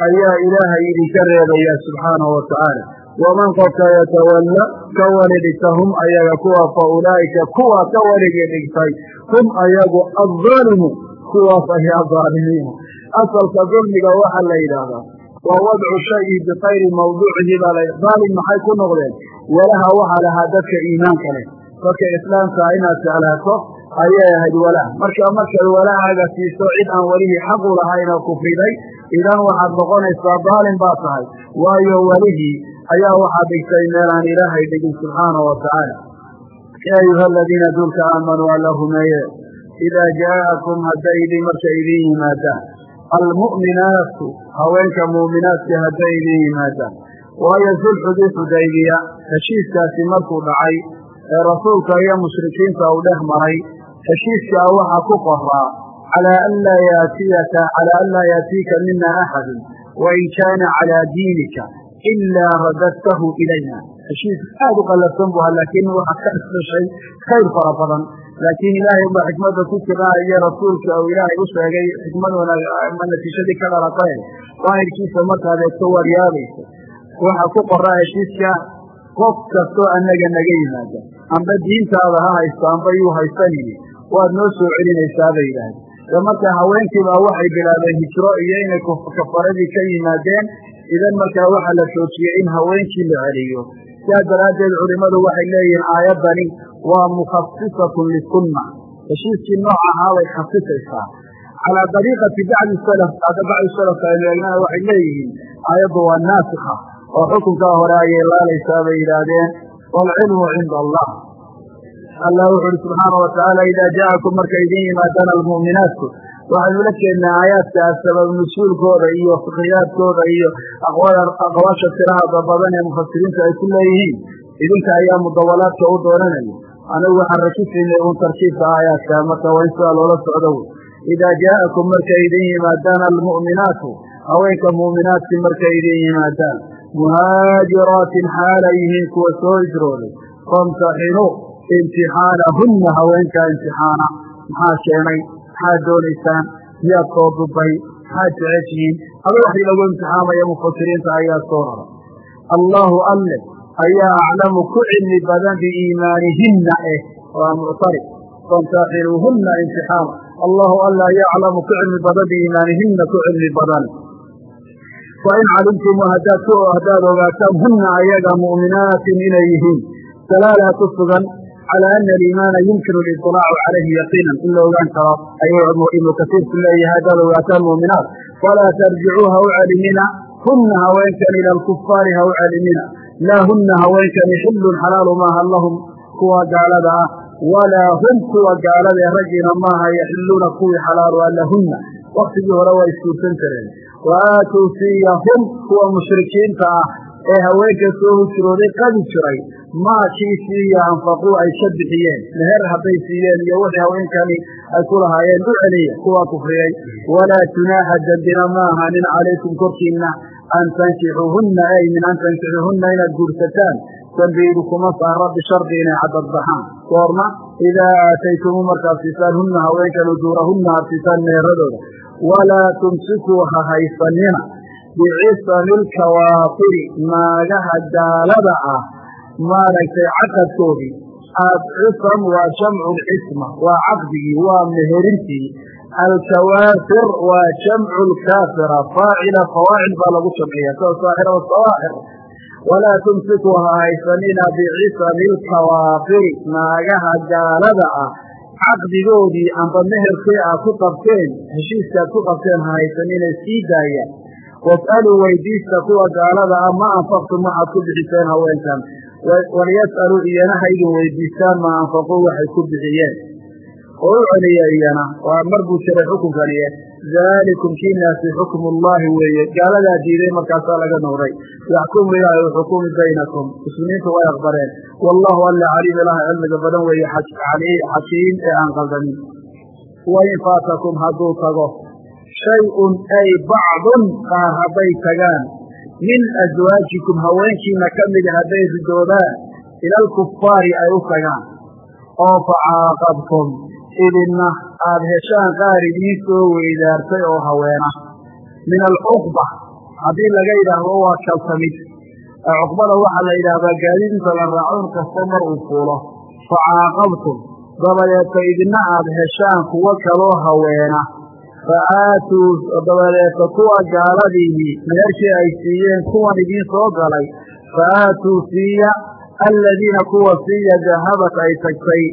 ayaa ilaahay idinka reebaya subxaanahu wa tacaala. Waman qofka yatawalla ka weli dhigta hum ayaga kuwa fa ulaa'ika kuwa ka weligi dhigtay hum ayagu addaalimu kuwaas ayaa daalimiina asalka dulmiga waxaa la yidhaahdaa waa wadcu shayi bikayri mawduucihi baa la daalim maxay ku noqdeen? Walaha waxaa lahaa dadka iimaanka leh. Dadka islaamkaa inaad jeclaato ayay ahayd walaha. Marka markaad walahaaga siiso cid aan welihii xaq u lahayn oo kufriday idan waxaad noqonaysaa daalim baa tahay. Waayo welihii ayaa waxaad dhigtay meelaan ilaahay dhigin subxaanahu wa tacaala yaa ayuha aladiina duulka aamanuu alla rumeeye idaa jaa'akum hadday idin idin yimaadaan almu'minaatu haweenka muuminaadka hadday idin yimaadaan waayo sulxudii xudaybiya heshiiskaasi markuu dhacay ee rasuulka iyo mushrikiinta uu dhex maray heshiiskaa waxaa ku qoraa calaa anlaa yaatiyaka calaa anlaa yaatiika mina axadun wain kaana calaa diinika ilaa radadtahu ilayna heshiis aad u qallafsan bu ha laakiin waxaa ka isdhashay khayr fara badan laakiin ilaahay baa xikmadda ku jiraa iyo rasuulka uu ilaahay u sheegay xikmad wanaag natiijadii ka dhalatay. Daahirkiisa markaad eegto waad yaabaysa waxaa ku qoraa heshiiska qof kastoo annaga naga yimaada. Amba diintaada ha haysto amba yuu haysanini waad noo soo celinaysaa bay yidhaahdeen de marka haweenkiibaa waxay bilaabeen hijro iyo inay kafaradii ka yimaadeen. Idan markaa waxaa la joojiyey in haweenkii la celiyo sidaa daraaddeed culimmadu waxay leeyihiin aayaddani waa mukhasisatun lisunna heshiiskii nooc ahaa bay khasisaysaa calaa dariiqati bacdi salaf hadda bacdi salafka aynu eegnana waxay leeyihiin aayaddu waa naasikha oo xukunkaa hore laalaysaa bay yidhaahdeen waalcilmu cinda allah. Allah wuxu uhi subxaana watacaala idaa jaakum markay idin yimaadaan almu'minaatku waxaynu la jeednaa aayaadkaas sabab nusuulkooda iyo fikiyaadkooda iyo aqwaasha tiraha badan ee mufasiriintu ay ku leeyihiin. Idinka ayaa mudawalaadka u doonanaya anigu waxaan rakisaynay uun tarkiibka aayaadka marka waa in sidaa loola socdo. Wey idaa jaa'akum markay idin yimaadaan almu'minaatu haweenka mu'minaadki markay idin yimaadaan muhaajiraatin xaalay yihiin kuwa soo hijrooday famtaxinuu imtixaanahunna haweenkaa imtixaana. Maxaa keenay maxaad doonaysaan? Miyaad soo dubay? Maxaad jeceshihiin? Aba waxii lagu imtixaamaya mufasiriinta ayaa soo rara. Allaahu alle ayaa aclamu ku cilmi badan biiimaanihinna eh waa muctari famtaxinuuhunna imtixaama allahu alla ayaa aclamu ku cilmi badan biiimaanihinna ku cilmi badan. Fain calimtum haddaad haddaad ogaataan hunna ayaga mu'minaatin inay yihiin. Dalaalaa ku sugan calى ana aliimaana yumkinu liطilaacu calayhi yaqiinan in la ogaan karo ayuu ibnu kasiirku leeyahay haddaad ogaataan mu'minaat falaa tarjicuu ha u celimina hunna haweenkan ila alkufaari ha u celimina laa hunna haweenkani xillun xalaalu maaha lahum kuwa gaalada ah walaa hum kuwa gaalada ee raggiina maaha yaxilluuna kuwii xalaalu ah lahunna waktigii hore waa isguursan jireen wa aatuu siiya hum kuwa mushrikiinta ah ee haweenka soo hujrooday qabi jiray maakii siiya anfaquu ay ka bixiyeen. Meher hadday siiyeen iyo wixii haweenkani ay ku lahaayeen u celiya kuwaa kufriyey. Walaa junaaxa dembina ma ahanin calaykum korkiinna an tankixuuhunna ay min an tankixuuhunna inaad guursataan. Dembiidu kuma saara bishardi inay cadad baxaan. Goorma idaa aataytumu markaad siisaan hunna haweenkan ujuurahunna aad siisaan meheradooda walaa tumsikuu ha haysanina bicisami lkawaafiri naagaha gaalada ah. Maaragtay caqadkoodii cisam waa jamcu lcisma waa caqdigii waa meherintii alkawaafir waa jamcu lkaafira faacila fawaacil baa lagu jamciya sida wasawaaxir walaa tumsikuu ha haysanina bicisami lkawaafiri naagaha gaalada ah. Caqdigoodii amba meherkii aad ku qabteen heshiiskaad ku qabteen ha haysanina sii daayaan was'aluu weydiista kuwa gaalada ah ma anfaqtum waxaad ku bixiseen haweenkan. Waliyas'aluu iyana ha weydiistaan maa anfaquu waxay ku bixiyeen. Oo u celiya iyana waa mar buu jiray xukunkaniye daalikum kiinaasi xukmu ullaahi weeye. Gaaladaa diiday markaasaa laga nuuray yaxkumu ilaahay u xukumi baynakum. Muslimiintu way aqbaleen wallahu alla caliim ilaha cilmiga badan weeye xakiim ee aan qaldamin wain faatakum hadduu tago shay-un ay bacdun qaar hadday tagaan min aswaajikum haweenkiina ka mida hadday ridoodaan ila alkufaari ay u tagaan oo facaaqabtum idinna aada heshaan qaar idiin soo weydaartay oo haweena min alcuqba haddii laga yidhaahdo waa kaltamid cuqbada waxaa la yidhaahdaa gaadiid inta la raaco in kasta mar uu fuulo facaaqabtum dabadeeta idinna aada heshaan kuwo kaloo haweena fa aatuu dabadeeta kuwa gaaladiihii meherkii ay siiyeen kuwan idiin soo galay fa aatuu siiya alladiina kuwa siiya dahabat ay tagtay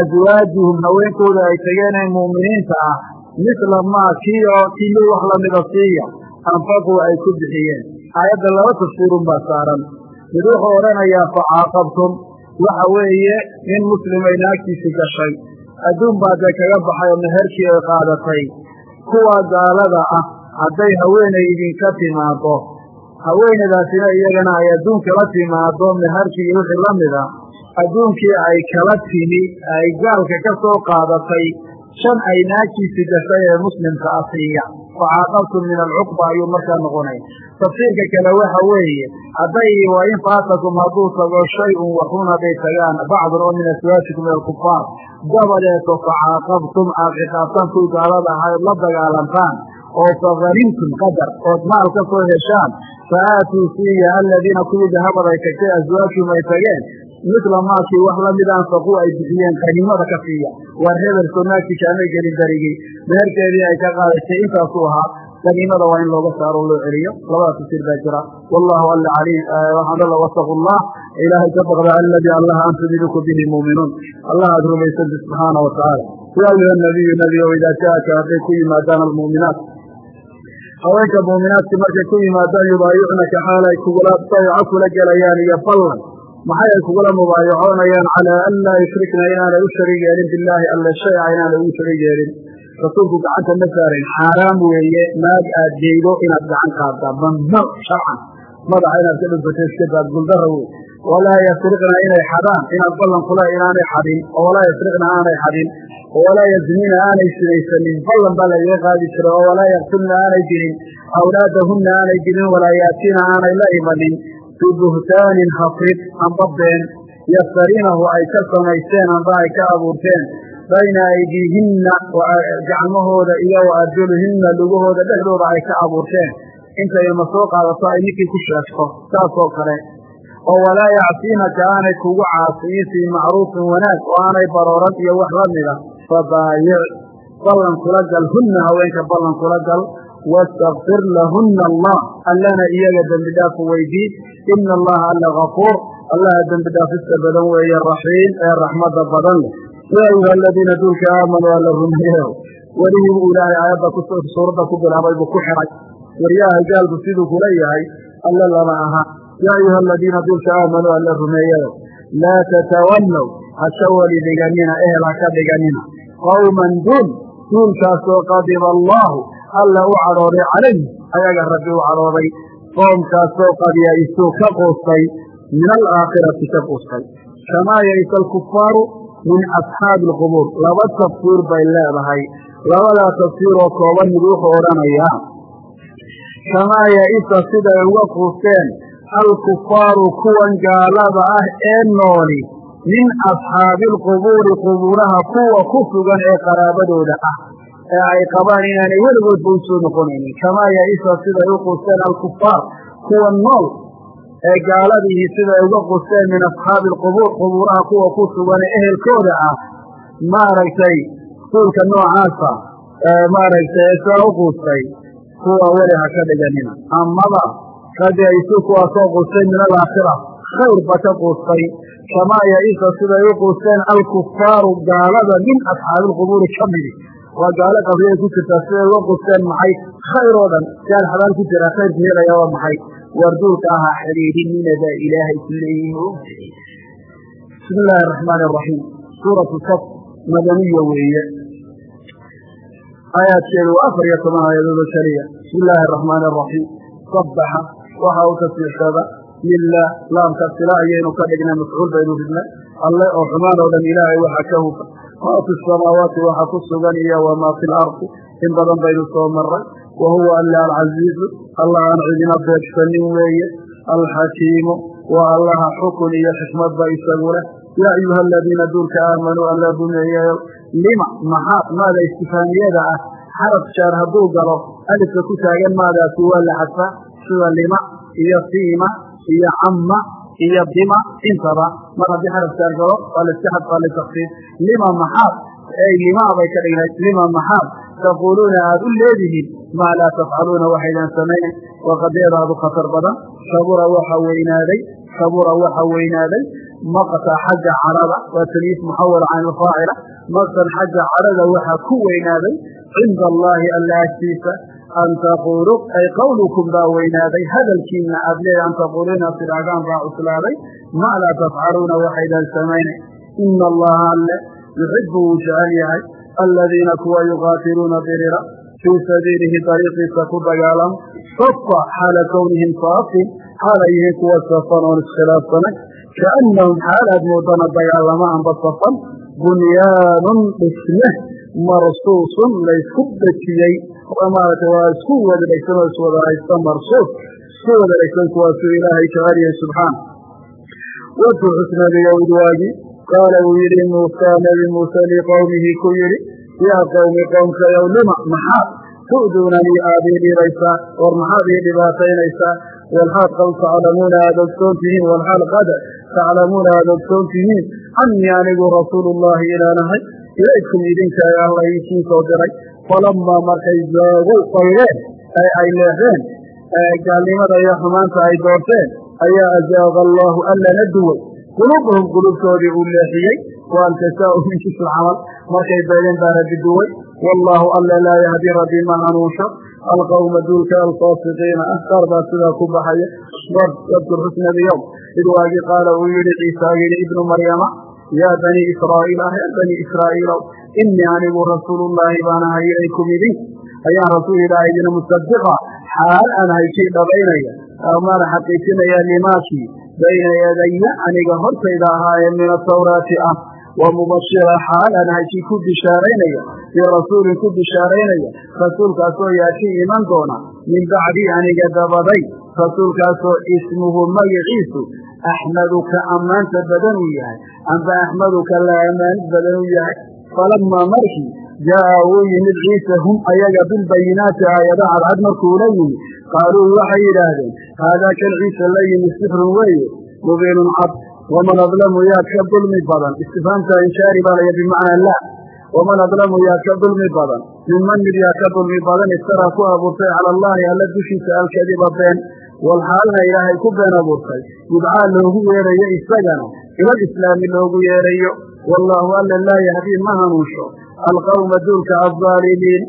aswaajuhum haweenkooda ay tageen ee mu'miniinta ah misla maa kii oo kii wax lamida siiya anfaquu ay ku bixiyeen aayadda laba tafsiirun baa saaran mid wuxuu odhanayaa facaaqabtum waxa weeye nin muslimay naagtiisi gashay adduun baa dee kaga baxay oo meherkii ay qaadatay kuwa gaalada ah hadday haweenay idinka timaado haweenaydaasina iyagana ay adduun kala timaado meherkii iyo wixii la mida adduunkii ay kala timi ay gaalka ka soo qaadatay. Shan ay naagtiisi gashay ee muslimka ah siiya. Facaaqabtum min alcuqba ayuu markaa noqonaya tafsiirka kale waxa weeye hadday wa in faatakum hadduu tago shay-un waxun hadday tagaan bacdun oo min aswaajikum min alkufaar dabadeeto facaaqabtum aad ciqaabtaan kuwii gaalada ahayd la dagaalantaan. Oo fahanimtum qadar ood maal ka soo heshaan. Fa aatuu siiya aladiina kuwii dahabad ay tagtay aswaajhum ay tageen. Midla maakii wax la mid anfaquu ay bixiyeen qaniimada ka siiya waar hebel soo kaamay gelin darigii. Meherkeedii ay ka qaadatay intaasuu ahaa qaniimada waa in looga saaro loo celiyo. Labada tafsiir baa jira. Wallahu alla caliim waxaan alla wasaqu llah ilaahay ka baqda alladii allaha antum bihi muuminuun allah rumaysanta subxaana wa tacaala ayuha nabiyu nabigow idaa jaaka hadday ku yimaadaan almu'minaat. Haweenka muuminaadki markay ku yimaadaan yubaayicuunaka xaal ay kugula bayco kula gelayaan iyo ballan maxay ay kugula mubaayacoonayaan calaa an laa yushrikna inaanay u sharig yeelin bilaahi alla shay a inaanay ugu sharig yeelin rasuulku gacanta ma saarin xaaraam weeye. Naag aad deydo inaad gacan qaaddaa. Mamnuuc sharcan. Madaxa inaad ka dhunfato iska daad guldara wey walaa yasriqna inay xadaan. Inaad ballan kula inaanay xadin. Walaa yasriqna aanay xadin. Walaa yazniina aanay sinaysanin. Ballan baa lagaga qaadi jira oo walaa yaqtulna aanay dilin awlaadahunna aanay dilin walaa yaatiina aanay la imanin. Bibuhtaanin hafrid amba been. Yaftarinahu ay ka samaysteen. Amba ay ka abuurteen bayna aydiihinna gacmahooda iyo wa arjuluhinna lugahooda dhexdooda ay ka abuurteen. Intay ilma soo qaadato ay ninkii ku sheegto saasoo kale. Oo walaa yacsiinaka aanay kugu caasiyin fii macruufin wanaag oo aanay barooran iyo wax la mida fabaayic ballan kula gal hunna haweenka ballan kula gal. Wastakfir lahunna allah allana iyaga dembi dhaafu weydii. Ina allaha alla gafuur allaha dembi dhaafista badan weeye raxiim ee raxmada badan leh yaa ayuha aladiina duulka aamanuu alla rumeeyo welihii buu ilaahay aayadda suuradda ku bilaabay buu ku xiray waryaha gaalku siduu kula yahay alle lama aha yaa ayuha aladiina duulka aamanuu alla rumeeyayo laa tatawallow hasha weli dhiganina ehel ha ka dhiganina qowman duul duulkaasoo qadiba allaahu alla u cadhooday calayhi ayaga rabbi u cadhooday qoomkaasoo qad ya-isuu ka quustay min alaakhirati ka min asxaabi alqubuur. Laba tafsiir bay leedahay. Labadaa tafsiir oo kooban mid wuxuu odhanayaa kamaa ya-isa siday uga quusteen alkufaaru kuwan gaalada ah ee nooli min asxaabi alqubuuri qubuuraha kuwa ku sugan ee qaraabadooda ah ee ay qabaan inaanay weligoodba u soo noqonaynin. Kamaa ya-isa siday u quusteen alkufaar kuwa nool ee gaaladiihi siday uga qusteen min asxaabi alqubuur qubuuraha kuwa ku sugan ee ehelkooda ah maaragtay suulka noocaasa maaragtay ee sidaa u quustay kuwa weli ha ka dhiganina amaba qad ya-isu kuwaasoo quustay min alaakhira khayrba ka quustay. Kamaa ya-isa siday u quusteen alkufaaru gaalada min asxaabi alqubuuri ka midi. Waa gaalo qabriyay ku jirtaa siday uga qusteen maxay? Khayr oo dhan gaal xabaal ku jira khayrka helaya waa maxay warduulka ahaa xidhiidhinina baa ilaahay ku leeyihi o bismi illaahi araxmaani araxiim suuratu saf madaniya weeye aayaadkeedu afar iyo toban aayadoodoo keliya bismi illaahi araxmaani araxiim sabaxa waxa u tasbiixsada lilah laamka sila ayaynu ka dhignay mafcuul baynu ridnay alle oo xumaan oo dhan ilaahay waxa ka hufa maa fi samaawaati waxa ku sugan iyo wamaa fi lardi in badan baynu soo maray wa huwa alla alcasiizu alla aan cidina beegsanin weeye alxakiimu waa allaha xukun iyo xikmadba isagu leh yaa ayuha aladiina duulka aamanuu alla rumeeyayo lima maxaa maada istifaamiyada ah xaraf jaar hadduu galo alifka ku taagan maadaasi waa la xadfaa sida lima iyo siima iyo camma iyo dima intaba mar haddii xaraf jaar galo waa laiska xadfaa litakfiif lima maxaad ey limaa bay ka dhignayd lima maxaad taquuluuna aada u leedihiin maa laa tafcaluuna waxaydan samaynayn waa qadiyadaadu khatar badan. Kabura waxa weynaaday. Kabura waxa weynaaday. Maqta xagga cadhada waa tamiis muxawala can alfaacila maqtan xagga cadhada waxaa ku weynaaday. Cinda allaahi alla agtiisa an taquulu ay qawlukum baa weynaaday. Hadalkiina aad leeda an taquulu inaad tidhaahdaan baa cuslaaday. Maa laa tafcaluuna waxaydan samaynayn ina allaha alle yuxibu wuu jecel yahay. Aladiina kuwa yuqaatiluuna dirira fii sabiilihi dariiqiisa ku dagaalama safa xaala kownihim saafin xaalay yihiin kuwa safan oon iskhilaafsanay kaannahum xaal aad moodana dagaalama anba safan bunyaanun dhisme marsuusun laysku dhejiyey maarata waa isku wada dhegsan oo iswada haysta marsuus isku wada dhegsan kuwaasuu ilaahay jecel yahay subxaana wadku xusnabiyoyd waagi qaala wuu yidhi muusaa nebi muuse yaa qowmi qoomkayow lima maxaad tu'duunanii aad ii dhibaysaa war maxaad ii dhibaataynaysaa walxaal qad taclamuuna aad ogsoon tihiin walxaal qad taclamuuna aad ogsoon tihiin annii anigu rasuulu llahi inaanahay ilaykum idinka alla idiin soo diray falamaa markay zaaguu qayreen ee ay leexeen gaalnimada iyo xumaanta ay doorteen ayaa azaaqa allaahu allana duway quluubahum qulubtoodii uu leexiyey wa alkasaau min jisl camal markay beegeen baa rabbi duway wallaahu alla laa yahdi rabbi ma hanuunsho alqawma duulka alfaasiqiina ah qaar baa sidaa ku baxaya. Wadkur xusna alyowm id qaala uu yihi ciisa yidhi ibnu maryama yaa banii israa'iil ah yaa israa'iilow inii anigu rasuulullaahi baan ahay ilaykum idin. Ayaan rasuul ilaahay idin musadiqa xaal aan ahay dhabaynaya amaana xaqiijinaya limaakii bayna yadaya aniga hortayda ahaayee min atawraati ah wa mubashira xaal aan ku bishaaraynaya birasuulin ku bishaaraynaya rasuulkaasoo yaatii iman doona min bacdi aniga dabaday rasuulkaasoo ismuhu magaciisu axmedu ka ammaanta badan uu yahay amba axmedu ka la ammaanid badan uu yahay. Falamaa markii jaa'a uu yimid ciisa hum ayaga bilbayinaati aayada cadcad markuu la yimi qaaluu waxay yidhaahdeen haadaa kan ciisa la yimi sixrun weeye mubiinun cad waman adlamu yaa ka dulmi badan istifhaamta inshaari baa laya bimacnaa laa waman adlamu yaa ka dulmi badan minman mid yaa ka dulmi badan iftaraa ku abuurtay cala allaahi alla dushiisa alkadiba been walxaalna ilaahay ku been abuurtay yudcaa loogu yeerayo isagana ilal islaami loogu yeerayo wallaahu alla laa yahdii ma hanuunsho alqawma duulka aaalimiin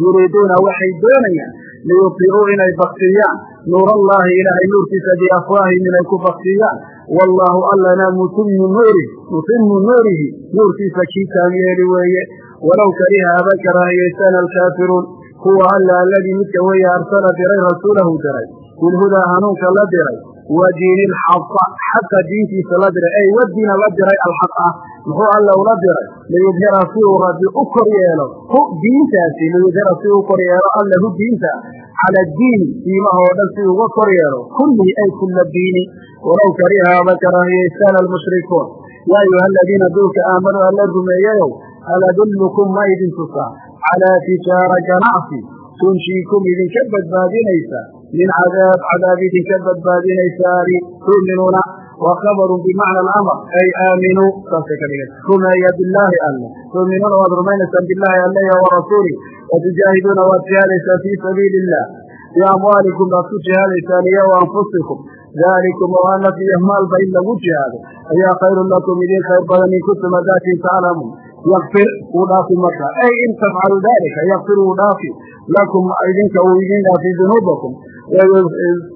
yuriiduuna waxay doonayaan liyuطi'uu inay baktiyaan nuur allaahi ilaahay nuurkiisa biafwaahim inay ku baktiyaan wallaahu allana mutimu nuurih mutimu nuurihi nuurkiisa kii taamyeeli weeye. Walow kariha haba karaahiyaysan alkaafiruun kuwa alla alladii midka weeye arsala diray rasuulahu diray. Bilhudaa hanuunka la diray wa diini alxaqa xaqa diintiisa la diray. Ay wadiina la diray alxaq ah muxuu alla ula diray. Liyudhira si uu rabbi u kor yeelo hu diintaasi liyudhira si uu kor hu diinta cala diini diimaha oo dhan si uga kor yeelo kullihi ay kulla diini walow kariha aba karaahiyaystaana almushrikuun yaa ayuha aladiina duulka aamanuu alla rumeeyayow hal adullukum ma idin tusaa calaa tijaara ganacsi tunjiikum idinka badbaadinaysa min cadaab cadaab idinka badbaadinaysaani tuuminuuna waa khabarun bimacna alamr ay aaminuu saasay ka dhigan rumeeya bilaahi alle tuuminuuna waad rumaynaysaan bilaahi alle iyo warasuuli watujaahiduuna waad jihaadaysaan fii sabiili illah biamwaalikum baad ku jihaadaysaan iyo wa anfusikum dalikum oo naf iyo maalba in lagu jihaado ayaa khayrun lakum idin khayr badan in kuntum hadaatin taclamuun yakfir wuu dhaafi marka ay in tafcalu dalika yakfir wuu dhaafi lakum idinka uu idin dhaafi dunuubakum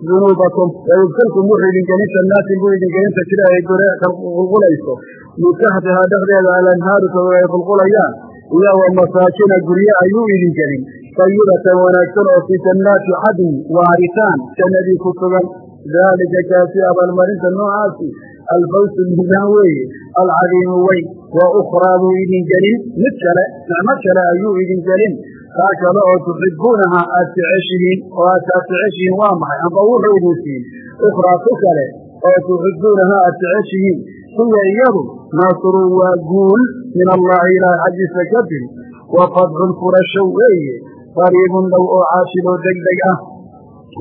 dunuubakum wayudkilkum wuxuu idin gelin jannaatin buu idin gelinta jira ay qulqulayso min taxtihaa dhexdeeda alanhaaru ay qulqulayaan iyo wa masaakina gurye ayuu idin gelin. Sayibatan wanaagsan oo fii jannaati cadni waaritaan jannadii ku sugan. Daalika kaasi abaalmarinta noocaasi. Alfawsu liibaan weeye alcadiimu weyn wa ukhraa buu idin gelin. Mid kale nicmo kale ayuu idin gelin. Taa kale oo tuxibuunaha aad jeceshihiin oo aad taad jeceshihiin waa maxay? Amba wuxuu idin siin ukhraa ku kale oo tuxibuunaha aad jeceshihiin. Hiya iyadu naasrun waa guul min allahi ilaah xaggiisa ka tiri wa fadxun furasho weeye qariibun dhow oo caashiloo deg deg ah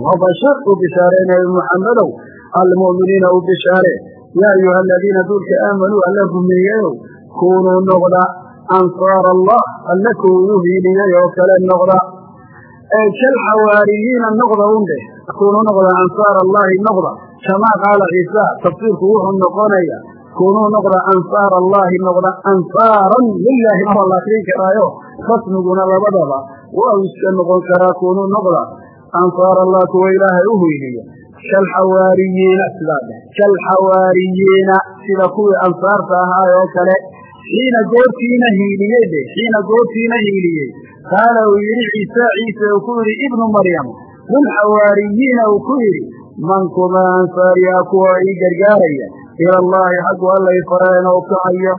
wabashir u bishaaree nabi muxammedow almu'miniina u bishaare yaa ayuha aladiina duulka aamanuu alla rumeeyeyow kuunuu noqda ansaar allah alle kuugu hiiliyey oo kale noqda kal xawaariyiina noqda un dheh kuunuu noqda ansaar allahi noqda kamaa qaala ciisa tafsiirku wuxuu noqonaya kuunuu noqda ansaar allahi noqda ansaaran lilaahi mar la akrin karaayo rasmiguna labadaba waa u iska noqon karaa kuunuu noqda ansaar allah kuwa ilaahay u hiiliya kalxawaariyiina sidaa dheh kalxawaariyiina sida kuwii ansaarta ahaa oo kale xiina goortiina hiiliyey dhe xiina goortiina hiiliyey qaala uu yidhi ciise ciise uu ku yidhi ibnu maryam lilxawaariyiina uu ku yidhi man kuma ansaariya kuwa ii gargaaraya ila allahi xaggu allay fareen oo kacayo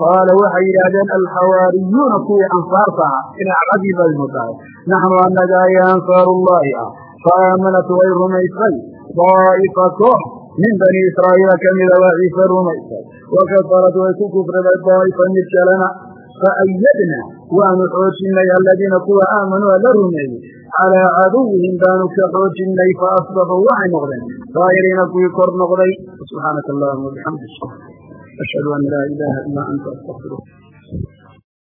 qaala waxay yidhaahdeen alxawaariyuuna kuwii ansaarta ahaa inay cadcadii baynu tahay naxnu annaga aya ansaarullahi ah fa aamanat way rumaysay daa'ifa koox min bani israa'iila ka mida waa ciise rumaysay wakafarad way ku kufriday daa'ifa mid kalena faayadna waanu xoojinay aladiina kuwa aamanuu alla rumeeyey calaa caduwihim baanu ka xoojinay faasbaxuu waxay noqdeen daahiriina kuwii kor noqday subxaanaka allahuma wabixamdik ashhadu an laa ilaaha ilaa anta astaqfiruka